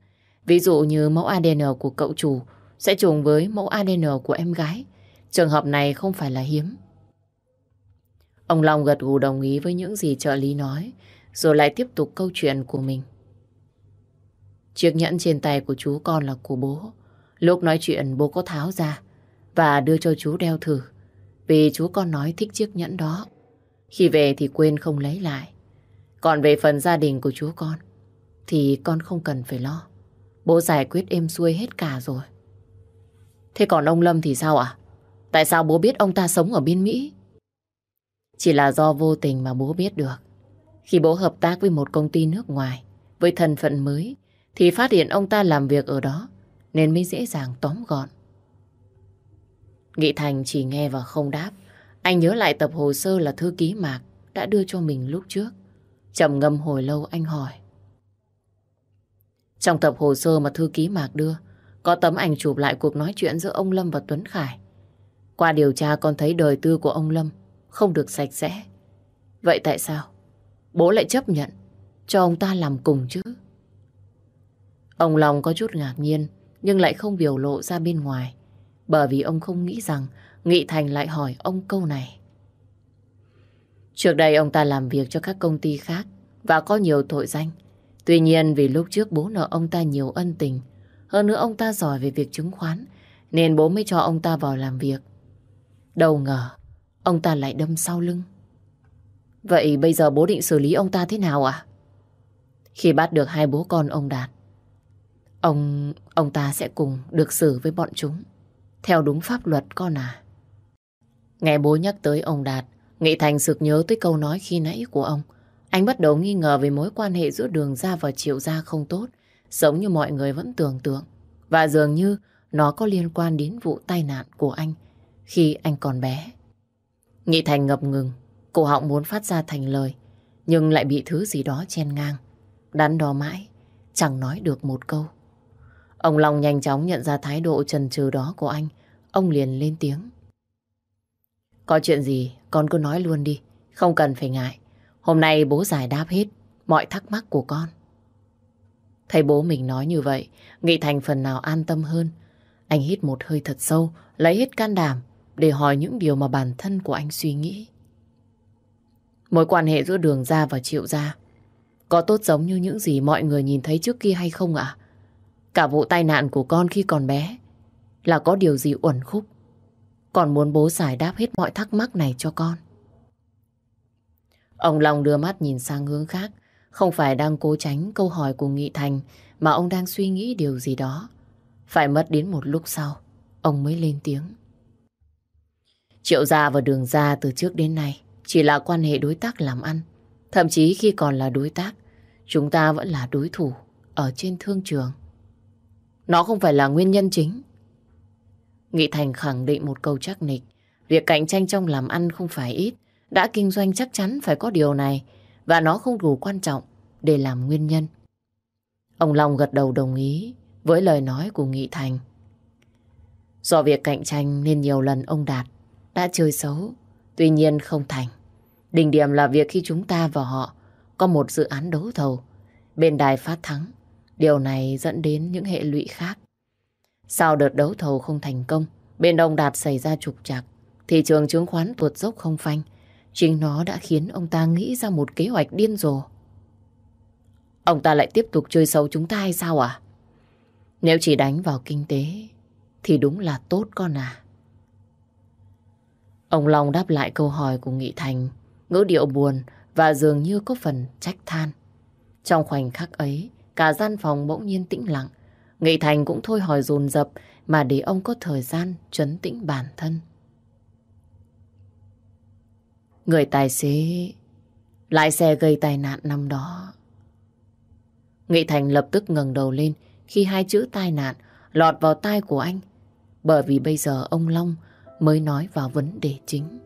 Ví dụ như mẫu ADN của cậu chủ sẽ trùng với mẫu ADN của em gái. Trường hợp này không phải là hiếm. Ông Long gật gù đồng ý với những gì trợ lý nói, rồi lại tiếp tục câu chuyện của mình. Chiếc nhẫn trên tay của chú con là của bố. Lúc nói chuyện bố có tháo ra và đưa cho chú đeo thử. Vì chú con nói thích chiếc nhẫn đó. Khi về thì quên không lấy lại. Còn về phần gia đình của chú con, thì con không cần phải lo. Bố giải quyết êm xuôi hết cả rồi. Thế còn ông Lâm thì sao ạ? Tại sao bố biết ông ta sống ở bên Mỹ? Chỉ là do vô tình mà bố biết được. Khi bố hợp tác với một công ty nước ngoài, với thân phận mới, thì phát hiện ông ta làm việc ở đó, nên mới dễ dàng tóm gọn. Nghị Thành chỉ nghe và không đáp. Anh nhớ lại tập hồ sơ là thư ký Mạc đã đưa cho mình lúc trước. trầm ngâm hồi lâu anh hỏi. Trong tập hồ sơ mà thư ký Mạc đưa, có tấm ảnh chụp lại cuộc nói chuyện giữa ông Lâm và Tuấn Khải. Qua điều tra con thấy đời tư của ông Lâm không được sạch sẽ. Vậy tại sao bố lại chấp nhận cho ông ta làm cùng chứ? Ông Long có chút ngạc nhiên nhưng lại không biểu lộ ra bên ngoài bởi vì ông không nghĩ rằng Nghị Thành lại hỏi ông câu này. Trước đây ông ta làm việc cho các công ty khác và có nhiều tội danh. Tuy nhiên vì lúc trước bố nợ ông ta nhiều ân tình, hơn nữa ông ta giỏi về việc chứng khoán, nên bố mới cho ông ta vào làm việc. Đâu ngờ, ông ta lại đâm sau lưng. Vậy bây giờ bố định xử lý ông ta thế nào ạ? Khi bắt được hai bố con ông Đạt, ông ông ta sẽ cùng được xử với bọn chúng, theo đúng pháp luật con à. Nghe bố nhắc tới ông Đạt, Nghị Thành sực nhớ tới câu nói khi nãy của ông. Anh bắt đầu nghi ngờ về mối quan hệ giữa đường ra và triệu gia không tốt, giống như mọi người vẫn tưởng tượng. Và dường như nó có liên quan đến vụ tai nạn của anh khi anh còn bé. Nghị Thành ngập ngừng, cổ họng muốn phát ra thành lời, nhưng lại bị thứ gì đó chen ngang. Đắn đo mãi, chẳng nói được một câu. Ông Long nhanh chóng nhận ra thái độ trần trừ đó của anh, ông liền lên tiếng. Có chuyện gì con cứ nói luôn đi, không cần phải ngại. Hôm nay bố giải đáp hết mọi thắc mắc của con. Thấy bố mình nói như vậy, Nghị Thành phần nào an tâm hơn. Anh hít một hơi thật sâu, lấy hết can đảm để hỏi những điều mà bản thân của anh suy nghĩ. Mối quan hệ giữa đường ra và triệu ra có tốt giống như những gì mọi người nhìn thấy trước kia hay không ạ? Cả vụ tai nạn của con khi còn bé là có điều gì uẩn khúc còn muốn bố giải đáp hết mọi thắc mắc này cho con. Ông Long đưa mắt nhìn sang hướng khác, không phải đang cố tránh câu hỏi của Nghị Thành, mà ông đang suy nghĩ điều gì đó. Phải mất đến một lúc sau, ông mới lên tiếng. Triệu gia và đường gia từ trước đến nay chỉ là quan hệ đối tác làm ăn. Thậm chí khi còn là đối tác, chúng ta vẫn là đối thủ ở trên thương trường. Nó không phải là nguyên nhân chính Nghị Thành khẳng định một câu chắc nịch. Việc cạnh tranh trong làm ăn không phải ít. Đã kinh doanh chắc chắn phải có điều này. Và nó không đủ quan trọng để làm nguyên nhân. Ông Long gật đầu đồng ý với lời nói của Nghị Thành. Do việc cạnh tranh nên nhiều lần ông Đạt đã chơi xấu. Tuy nhiên không thành. Đỉnh điểm là việc khi chúng ta và họ có một dự án đấu thầu. Bên đài phát thắng. Điều này dẫn đến những hệ lụy khác. Sau đợt đấu thầu không thành công, bên ông Đạt xảy ra trục trặc, thị trường chứng khoán tuột dốc không phanh. Chính nó đã khiến ông ta nghĩ ra một kế hoạch điên rồ. Ông ta lại tiếp tục chơi xấu chúng ta hay sao à? Nếu chỉ đánh vào kinh tế, thì đúng là tốt con à. Ông Long đáp lại câu hỏi của Nghị Thành, ngữ điệu buồn và dường như có phần trách than. Trong khoảnh khắc ấy, cả gian phòng bỗng nhiên tĩnh lặng, Nghị Thành cũng thôi hỏi dồn dập mà để ông có thời gian trấn tĩnh bản thân. Người tài xế lái xe gây tai nạn năm đó. Nghị Thành lập tức ngẩng đầu lên khi hai chữ tai nạn lọt vào tai của anh. Bởi vì bây giờ ông Long mới nói vào vấn đề chính.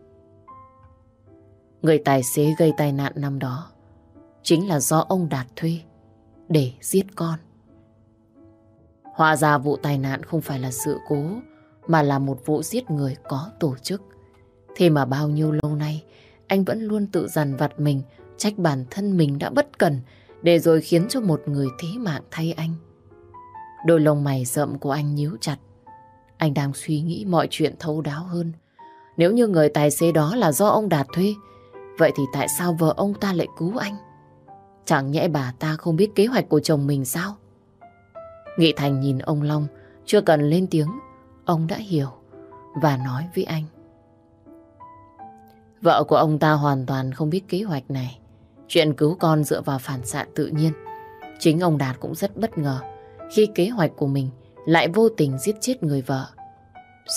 Người tài xế gây tai nạn năm đó chính là do ông Đạt thuê để giết con. Hóa ra vụ tai nạn không phải là sự cố, mà là một vụ giết người có tổ chức. Thế mà bao nhiêu lâu nay, anh vẫn luôn tự dằn vặt mình, trách bản thân mình đã bất cần, để rồi khiến cho một người thế mạng thay anh. Đôi lông mày rậm của anh nhíu chặt. Anh đang suy nghĩ mọi chuyện thấu đáo hơn. Nếu như người tài xế đó là do ông Đạt thuê, vậy thì tại sao vợ ông ta lại cứu anh? Chẳng nhẽ bà ta không biết kế hoạch của chồng mình sao? Nghị Thành nhìn ông Long, chưa cần lên tiếng, ông đã hiểu và nói với anh. Vợ của ông ta hoàn toàn không biết kế hoạch này. Chuyện cứu con dựa vào phản xạ tự nhiên. Chính ông Đạt cũng rất bất ngờ khi kế hoạch của mình lại vô tình giết chết người vợ.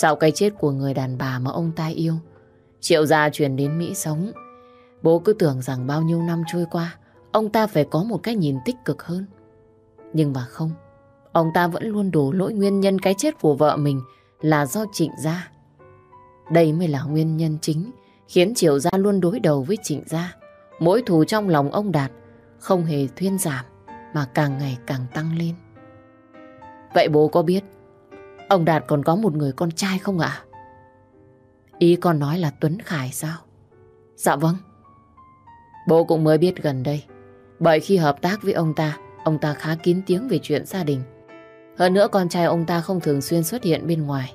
Sau cái chết của người đàn bà mà ông ta yêu, Triệu gia chuyển đến Mỹ sống. Bố cứ tưởng rằng bao nhiêu năm trôi qua, ông ta phải có một cái nhìn tích cực hơn. Nhưng mà không. Ông ta vẫn luôn đổ lỗi nguyên nhân cái chết của vợ mình là do trịnh gia. Đây mới là nguyên nhân chính khiến Triệu Gia luôn đối đầu với trịnh gia. Mỗi thù trong lòng ông Đạt không hề thuyên giảm mà càng ngày càng tăng lên. Vậy bố có biết Ông Đạt còn có một người con trai không ạ? Ý con nói là Tuấn Khải sao? Dạ vâng. Bố cũng mới biết gần đây. Bởi khi hợp tác với ông ta, ông ta khá kín tiếng về chuyện gia đình. Hơn nữa con trai ông ta không thường xuyên xuất hiện bên ngoài.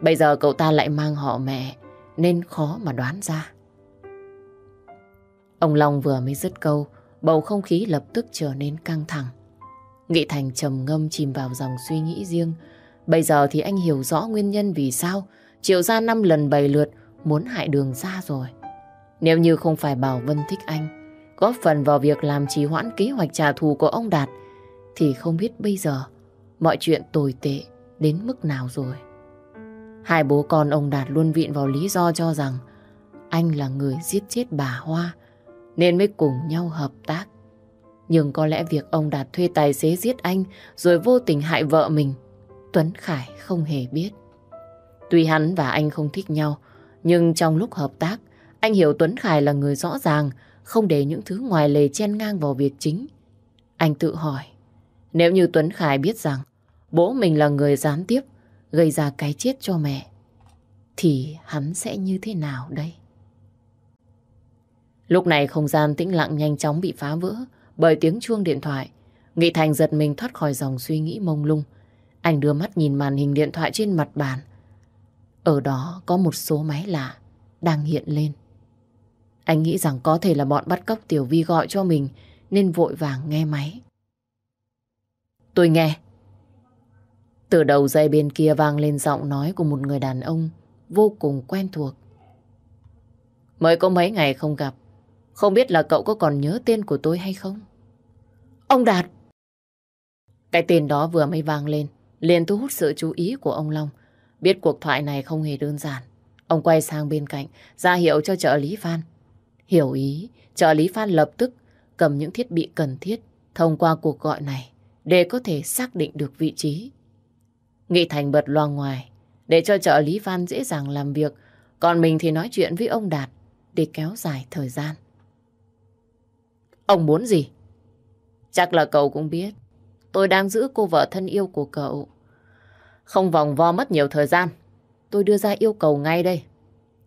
Bây giờ cậu ta lại mang họ mẹ, nên khó mà đoán ra. Ông Long vừa mới dứt câu, bầu không khí lập tức trở nên căng thẳng. Nghị Thành trầm ngâm chìm vào dòng suy nghĩ riêng. Bây giờ thì anh hiểu rõ nguyên nhân vì sao Triệu ra năm lần bày lượt muốn hại đường ra rồi. Nếu như không phải Bảo Vân thích anh, góp phần vào việc làm trì hoãn kế hoạch trả thù của ông Đạt, thì không biết bây giờ mọi chuyện tồi tệ đến mức nào rồi. Hai bố con ông Đạt luôn viện vào lý do cho rằng anh là người giết chết bà Hoa, nên mới cùng nhau hợp tác. Nhưng có lẽ việc ông Đạt thuê tài xế giết anh rồi vô tình hại vợ mình, Tuấn Khải không hề biết. Tuy hắn và anh không thích nhau, nhưng trong lúc hợp tác, anh hiểu Tuấn Khải là người rõ ràng, không để những thứ ngoài lề chen ngang vào việc chính. Anh tự hỏi, nếu như Tuấn Khải biết rằng bố mình là người gián tiếp gây ra cái chết cho mẹ, thì hắn sẽ như thế nào đây? Lúc này không gian tĩnh lặng nhanh chóng bị phá vỡ bởi tiếng chuông điện thoại. Nghị Thành giật mình thoát khỏi dòng suy nghĩ mông lung. Anh đưa mắt nhìn màn hình điện thoại trên mặt bàn. Ở đó có một số máy lạ đang hiện lên. Anh nghĩ rằng có thể là bọn bắt cóc Tiểu Vi gọi cho mình nên vội vàng nghe máy. Tôi nghe. Từ đầu dây bên kia vang lên giọng nói của một người đàn ông vô cùng quen thuộc. Mới có mấy ngày không gặp, không biết là cậu có còn nhớ tên của tôi hay không? Ông Đạt! Cái tên đó vừa mới vang lên, liền thu hút sự chú ý của ông Long. Biết cuộc thoại này không hề đơn giản. Ông quay sang bên cạnh, ra hiệu cho trợ lý Phan. Hiểu ý, trợ lý Phan lập tức cầm những thiết bị cần thiết thông qua cuộc gọi này để có thể xác định được vị trí. Nghị Thành bật loa ngoài để cho trợ lý Phan dễ dàng làm việc, còn mình thì nói chuyện với ông Đạt để kéo dài thời gian. Ông muốn gì? Chắc là cậu cũng biết. Tôi đang giữ cô vợ thân yêu của cậu. Không vòng vo mất nhiều thời gian. Tôi đưa ra yêu cầu ngay đây.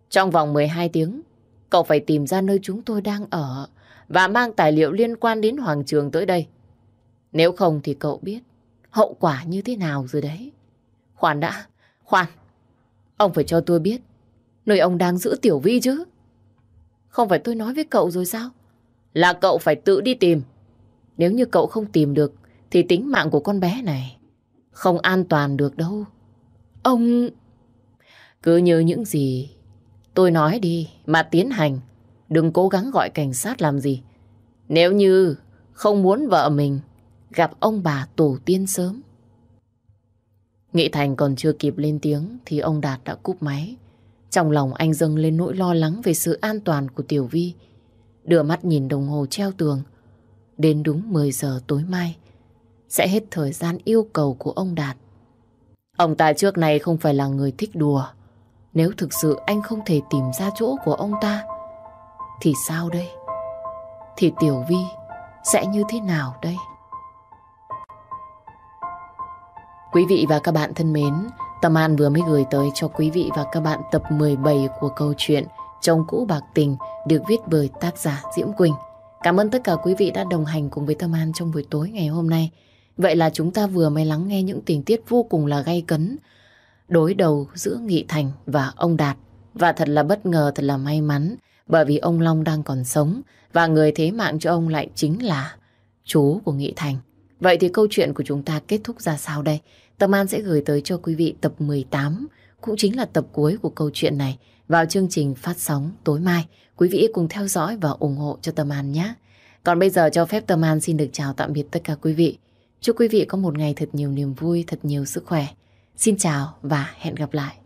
Trong vòng 12 tiếng, cậu phải tìm ra nơi chúng tôi đang ở và mang tài liệu liên quan đến Hoàng Trường tới đây. Nếu không thì cậu biết hậu quả như thế nào rồi đấy. Khoan đã, khoan. Ông phải cho tôi biết nơi ông đang giữ Tiểu Vi chứ. Không phải tôi nói với cậu rồi sao? Là cậu phải tự đi tìm. Nếu như cậu không tìm được thì tính mạng của con bé này không an toàn được đâu. Ông... Cứ như những gì tôi nói đi mà tiến hành. Đừng cố gắng gọi cảnh sát làm gì. Nếu như không muốn vợ mình gặp ông bà tổ tiên sớm. Nghị Thành còn chưa kịp lên tiếng thì ông Đạt đã cúp máy. Trong lòng anh dâng lên nỗi lo lắng về sự an toàn của Tiểu Vi. Đưa mắt nhìn đồng hồ treo tường. Đến đúng 10 giờ tối mai, sẽ hết thời gian yêu cầu của ông Đạt. Ông ta trước này không phải là người thích đùa. Nếu thực sự anh không thể tìm ra chỗ của ông ta, thì sao đây? Thì Tiểu Vi sẽ như thế nào đây? Quý vị và các bạn thân mến, Tâm An vừa mới gửi tới cho quý vị và các bạn tập 17 của câu chuyện Chồng cũ bạc tình được viết bởi tác giả Diễm Quỳnh. Cảm ơn tất cả quý vị đã đồng hành cùng với Tâm An trong buổi tối ngày hôm nay. Vậy là chúng ta vừa mới lắng nghe những tình tiết vô cùng là gay cấn đối đầu giữa Nghị Thành và ông Đạt. Và thật là bất ngờ, thật là may mắn bởi vì ông Long đang còn sống và người thế mạng cho ông lại chính là chú của Nghị Thành. Vậy thì câu chuyện của chúng ta kết thúc ra sao đây? Tâm An sẽ gửi tới cho quý vị tập 18, cũng chính là tập cuối của câu chuyện này vào chương trình phát sóng tối mai. Quý vị cùng theo dõi và ủng hộ cho Tâm An nhé. Còn bây giờ cho phép Tâm An xin được chào tạm biệt tất cả quý vị. Chúc quý vị có một ngày thật nhiều niềm vui, thật nhiều sức khỏe. Xin chào và hẹn gặp lại.